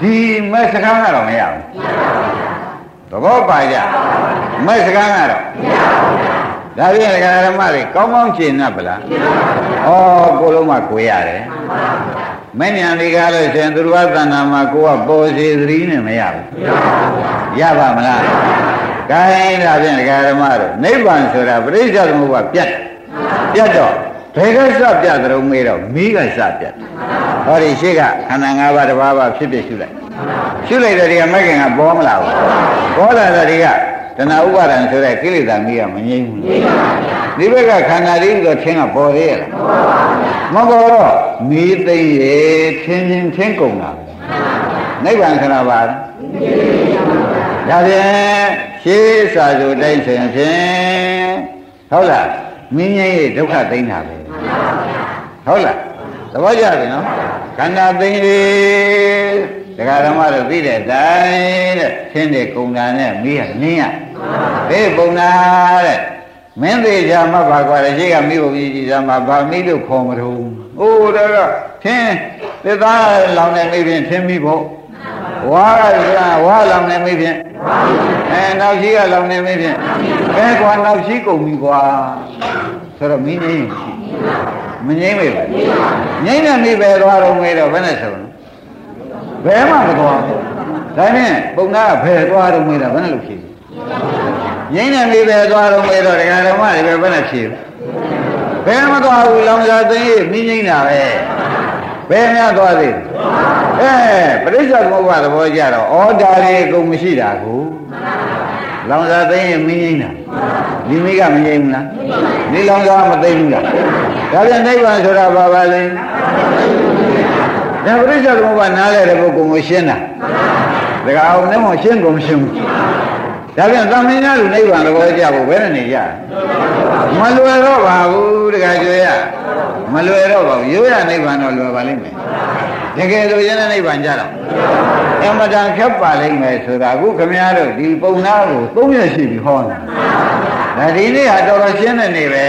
ဒီမဲ့စကားကတော့မရဘူးသဘောပါကြမဲ့စကားကတော့မရဘူး ဒါဖြင့်ဒကာဓမ္မတွေကောင်းကောင်းရှင်း납ဗလားဩကိုလုံးမကိုရတယ်မဉ္ဇဏ်ဒီကားလို့ရှင်သူတော်သဏ္ဍာန်မှာကိုကပေါ်စီသတိနဲ့မရဘူးရပါမလားခိုင်းဒါဖြင့်ဒကာဓမ္မတို့နိဗ္ဗာန်ဆိုတာပရိစ္ဆေသမုပ္ပါပြတ်ပြတ်တော့ဘယ်ကစပြတ်တုံးမေးတော့မိကစပြတ်ဟောဒီရှိကခန္ဓာ၅ပါးတစ်ပါးပါဖြစ်ဖြစ်ရှုလိုက်ရှုလိုက်တဲ့ဒီကမဂ္ဂင်ကပေါ်မလာဘူးပေါ်လာတဲ့ဒီက တဏှာဥပါဒံဆိုတဲ့ကိလေသာမီးကမငြိမ်းဘူးငြိမ်းပါဗျာဒီဘက်ကခန္ဓာလေးဆိုချင်းကပေါ်သေးရဲ့မပေါ်တော့မီးသိရဲ့ချင်းချင်းချင်းကုန်တာနိဗ္ဗာန်ခဏပါဒါဖြင့်ရှေးစာစုတိုင်းဆိုရင်ဖြင့်ဟုတ်လားမင်းကြီးရဲ့ဒုက္ခသိမ်းတာပဲဟုတ်လားသဘောကျပြီနော်ခန္ဓာသိမ်းလေဒကာဓမ္မတို့သိတဲ့အတိုင်းတဲ့သင်တဲ့ကုံတာနဲ့မိရနင်းရ ဘေးပုံနာတဲ့မင်းသေးကြမှပါကွာလေရှိကမိဖို့ကြီးကြီးစားမှာဗာမိလို့ခေါ်မလို့အိုးတော့သင်သစ္စာလောင်နေမိဖြင့်သင်မိဖို့ဝါကဝါလောင်နေမိဖြင့်အဲနောက်ရှိကလောင်နေမိဖြင့်အဲကွာနောက်ရှိကုန်ပြီကွာဆိုတော့မင်းကြီးရှိမငိမ့်မေပဲငိမ့်နေမိပဲသွားတော့မေးတော့ဘယ်နဲ့ဆုံးဘယ်မှမသွားဘူးဒါနဲ့ပုံနာကဘယ်သွားတော့မေးတာဘယ်နဲ့လို့ဖြေ ငိမ့်နေမိပဲသွားတော့မေးတော့ဒကာဓမ္မတွေပဲဘယ်နဲ့ဖြေဘယ်မှသွားဘူးလောင်စာသိမင်းငိမ့်တာပဲဘယ်များသွားသေးအဲပရိစ္ဆေသမုပ္ပါသဘောကြတော့ဩဒါတွေအကုန်မရှိတာကိုလောင်စာသိရင်မင်းငိမ့်တာဒီမိကမငိမ့်ဘူးလားဒီလောင်စာမသိဘူးလားဒါပြန်နိဗ္ဗာန်ဆိုတာဘာပါလဲဒါပရိစ္ဆေသမုပ္ပါနားလဲတဲ့ပုဂ္ဂိုလ်ကိုရှင်းတာဒါကအောင်နဲ့မရှင်းကုန်မရှင်းဘူး ဒါပြန်သမင်းများလူနိဗ္ဗာန်သဘောကြဖို့ဘယ်နဲ့နေကြမလွယ်တော့ပါဘူးတခါကျွေရမလွယ်တော့ပါဘူးရိုးရနိဗ္ဗာန်တော့လွယ်ပါလိမ့်မယ်တကယ်လို့ရင်းတဲ့နိဗ္ဗာန်ကြတော့အမတန်ခက်ပါလိမ့်မယ်ဆိုတာအခုခမည်းတော်ဒီပုံနာကို၃ရက်ရှိပြီဟောတယ်ဒါဒီနေ့ဟာတော်တော်ရှင်းတဲ့နေ့ပဲ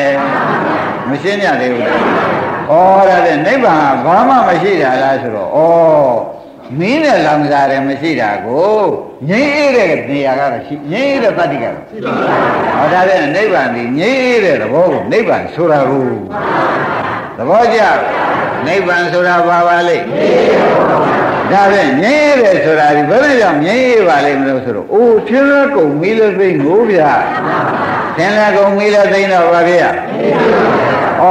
မရှင်းရသေးဘူးဩဒါတဲ့နိဗ္ဗာန်ဘာမှမရှိတာလားဆိုတော့ဩ မင်းနဲ့လောင်စားတယ်မရှိတာကိုငြိမ့်အေးတဲ့နေရာကတော့ရှိငြိမ့်အေးတဲ့တတ္တိကတော့ဟောဒါတဲ့နိဗ္ဗာန်ဒီငြိမ့်အေးတဲ့သဘောကိုနိဗ္ဗာန်ဆိုတာကိုသဘောကျနိဗ္ဗာန်ဆိုတာဘာပါလိမ့်ဒါဖြင့်ငြိမ့်အေးတယ်ဆိုတာဒီဘယ်လိုကြောင့်ငြိမ့်အေးပါလိမ့်မလို့ဆိုတော့အိုးထင်းရကုန်မီးလို့သိငိုးဗျာထင်းရကုန်မီးလို့သိတော့ဘာဖြစ်ရ ဩ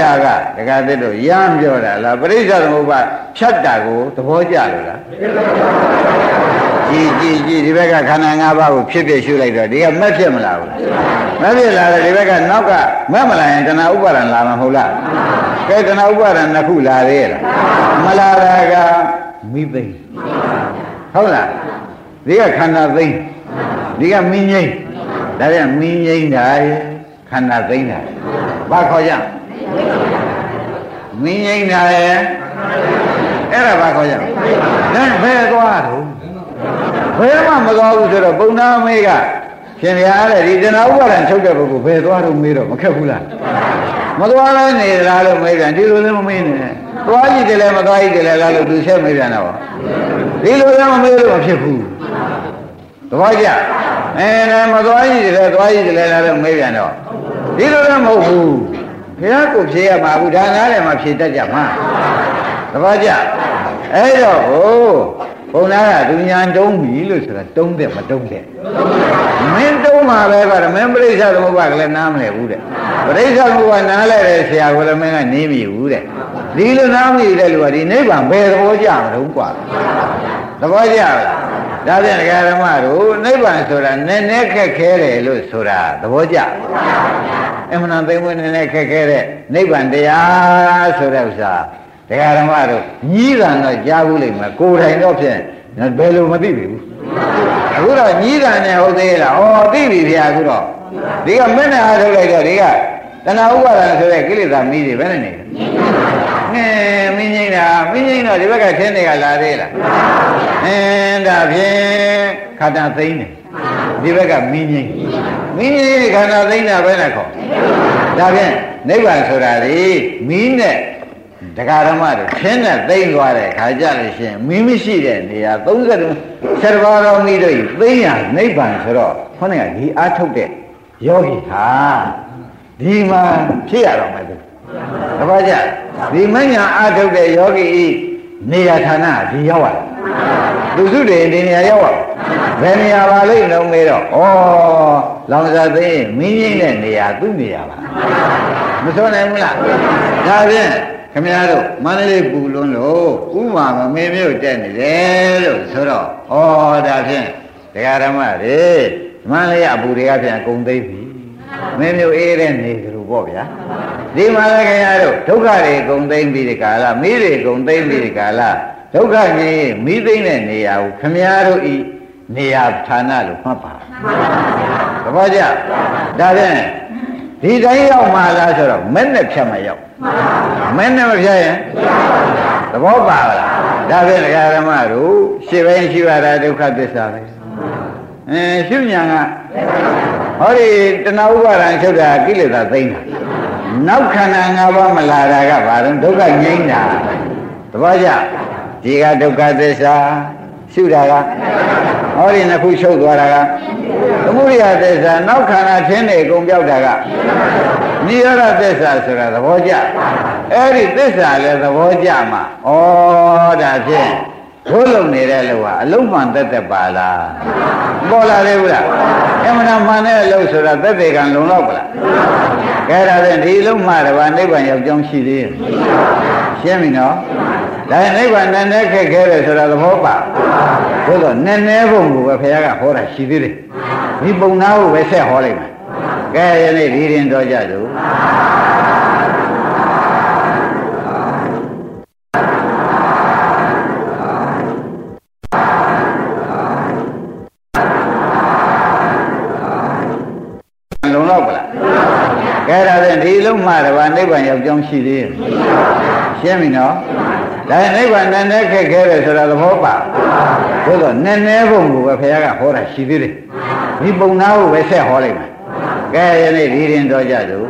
ဒါကတခါသစ်တို့ရမ်းပြောတာလားပရိစ္ဆေသမုပ္ပါဖြတ်တာကိုသဘောကျလို့လားကြည်ကြည်ကြည်ဒီဘက်ကခန္ဓာ၅ပါးကိုဖြစ်ဖြစ်ရှုလိုက်တော့ဒီကမက်ဖြစ်မလားဘူးမက်ဖြစ်လာတယ်ဒီဘက်ကနောက်ကမက်မလာရင်တဏှာဥပါဒံလာမှာမဟုတ်လားကဲတဏှာဥပါဒံနှစ်ခုလာသေးရဲ့လားမလာတာကမိသိမ့်ဟုတ်လားဒီကခန္ဓာသိမ့်ဒီကမင်းငိမ့်ဒါပြန်မင်းငိမ့်တာရဲ့ခန္ဓာသိမ့်တာ ဘာခေါ်ကြမင်းငိမ့်တာရဲ့အဲ့ဒါဘာခေါ်ကြလဲဘယ်သွားတော့ဘယ်မှမသွားဘူးဆိုတော့ပုံနာမေးကရှင်ဗျာတဲ့ဒီဇနာဥပါဒံချုပ်တဲ့ပုဂ္ဂိုလ်ဘယ်သွားတော့မေးတော့မခက်ဘူးလားမသွားလဲနေလားလို့မေးပြန်ဒီလိုလည်းမမေးနဲ့သွားကြည့်တယ်လည်းမသွားကြည့်တယ်လည်းလားလို့သူဆက်မေးပြန်တော့ဒီလိုလည်းမမေးလို့မဖြစ်ဘူးသဘောကျအဲမသွားကြည့်တယ်လည်းသွားကြည့်တယ်လည်းလားလို့မေးပြန်တော့ ဒီလိုလည်းမဟုတ်ဘူးဘုရားကိုဖြေရမှာဘူးဒါနားလည်းမဖြေတတ်ကြမှာသဘောကျအဲ့တော့ဟိုဘုံသားကသူညာတုံးပြီလို့ဆိုတာတုံးတဲ့မတုံးတဲ့မင်းတုံးမှာပဲကွာမင်းပြိဿသမုပ္ပါကလည်းနားမလဲဘူးတဲ့ပြိဿသမုပ္ပါနားလဲတဲ့ဆရာကလည်းမင်းကနေမိဘူးတဲ့ဒီလိုနားမိတဲ့လူကဒီနိဗ္ဗာန်ဘယ်သဘောကြမလို့ကွာသဘောကျလား ဒါဖြင့်ဒကာဓမ္မတို့နိဗ္ဗာန်ဆိုတာနည်းနည်းခက်ခဲတယ်လို့ဆိုတာသဘောကျအမှန်တန်သိမ့်ဝင်နည်းနည်းခက်ခဲတဲ့နိဗ္ဗာန်တရားဆိုတဲ့ဥစ္စာဒကာဓမ္မတို့ညီးတန်တော့ကြားဘူးလိမ့်မယ်ကိုယ်တိုင်တော့ဖြင့်ဘယ်လိုမသိပြီဘူးအခုတော့ညီးတန်နဲ့ဟုတ်သေးလားဩသိပြီဗျာအခုတော့ဒီကမင်းနဲ့အားထုတ်လိုက်တော့ဒီကတဏှာဥပါဒံဆိုတဲ့ကိလေသာမီးတွေဘယ်နဲ့နေလဲ ငဲမင်းငိမ့်တာမင်းငိမ့်တော့ဒီဘက်ကထင်းတွေကလာသေးလားအင်းဒါဖြင့်ခန္ဓာသိမ့်တယ်ဒီဘက်ကမင်းငိမ့်မင်းငိမ့်ခန္ဓာသိမ့်တာဘယ်နဲ့ခေါ်ဒါဖြင့်နိဗ္ဗာန်ဆိုတာလေမင်းနဲ့တရားဓမ္မတွေခင်းနဲ့သိမ့်သွားတဲ့ခါကြလို့ရှိရင်မင်းမရှိတဲ့နေရာ30ဆယ်ပါးတော်ဤတို့သိမ့်ရနိဗ္ဗာန်ဆိုတော့ခေါင်းကဒီအားထုတ်တဲ့ယောဂီဟာဒီမှာဖြစ်ရတော့မယ်သူ တပည့်ကြဒီမညာအားထုတ်တဲ့ယောဂီဤနေရာဌာနဒီရောက်ရသူစုတွေဒီနေရာရောက်ရဘယ်နေရာပါလိမ့်လုံးမေးတော့ဩလောင်စာသိမင်းကြီးတဲ့နေရာသူ့နေရာပါမစွနိုင်ဘူးလားဒါဖြင့်ခမရတို့မန္တလေးပူလွန်းလို့ဥမာမမေမျိုးတက်နေတယ်လို့ဆိုတော့ဩဒါဖြင့်တရားဓမ္မတွေမန္တလေးအပူတွေကပြန်အကုန်သိပြီမင်းမျိုးအေးတဲ့နေကြလို့ ပေါ့ဗျာဒီမှာလည်းခင်ဗျားတို့ဒုက္ခတွေဂုံသိမ့်ပြီးဒီကာလမိတွေဂုံသိမ့်ပြီးဒီကာလဒုက္ခကြီးမိသိမ့်တဲ့နေရာကိုခင်ဗျားတို့ဤနေရာဌာနလို့မှတ်ပါသဘောကျဒါဖြင့်ဒီတိုင်းရောက်မှလားဆိုတော့မဲ့နဲ့ဖြတ်မှရောက်မဲ့နဲ့မဖြတ်ရင်သဘောပါလားဒါဖြင့်ဒကာရမတို့ရှင်းပိုင်းရှိပါတာဒုက္ခသစ္စာပဲအဲရှုညာက ဟောဒီတဏှာဥပါဒံချုပ်တာကိလေသာသိမ့်တာနောက်ခန္ဓာ၅ပါးမလာတာကဘာလို့ဒုက္ခငြိမ်းတာသဘောကျဒီကဒုက္ခသစ္စာရှုတာကဟောဒီနှစ်ခုချုပ်သွားတာကသမုဒိယသစ္စာနောက်ခန္ဓာထင်းနေကုန်ပြောက်တာကနိရောဓသစ္စာဆိုတာသဘောကျအဲ့ဒီသစ္စာလည်းသဘောကျမှာဩဒါဖြင့် ထိုးလုံနေတဲ့လူဟာအလုံးမှန်တက်တက်ပါလားပေါ်လာတယ်ဘူးလားအမှန်တမှန်တဲ့အလုပ်ဆိုတာသက်သေကံလုံလောက်ပါလားကဲဒါဖြင့်ဒီလုံးမှတပါနိဗ္ဗာန်ရောက်ကြောင်းရှိသေးရဲ့ရှင်းပြီနော်ဒါနိဗ္ဗာန်နည်းနည်းခက်ခဲတယ်ဆိုတာသဘောပါဘုရားနည်းနည်းပုံကိုပဲဘုရားကဟောတာရှိသေးတယ်ဒီပုံနာကိုပဲဆက်ဟောလိုက်မယ်ကဲယနေ့ဒီရင်တော်ကြစို့လုံလောက်ပါလား ကဲဒါဖြင့်ဒီလုံးမှတပါနိဗ္ဗာန်ရောက်ကြောင်းရှိသေးရဲ့ရှင်းပြီနော်ဒါနိဗ္ဗာန်နည်းနည်းခက်ခဲတယ်ဆိုတာသဘောပါဘုရားနည်းနည်းပုံကိုပဲဘုရားကဟောတာရှိသေးတယ်ဒီပုံနာကိုပဲဆက်ဟောလိုက်မယ်ကဲယနေ့ဒီရင်တော်ကြစို့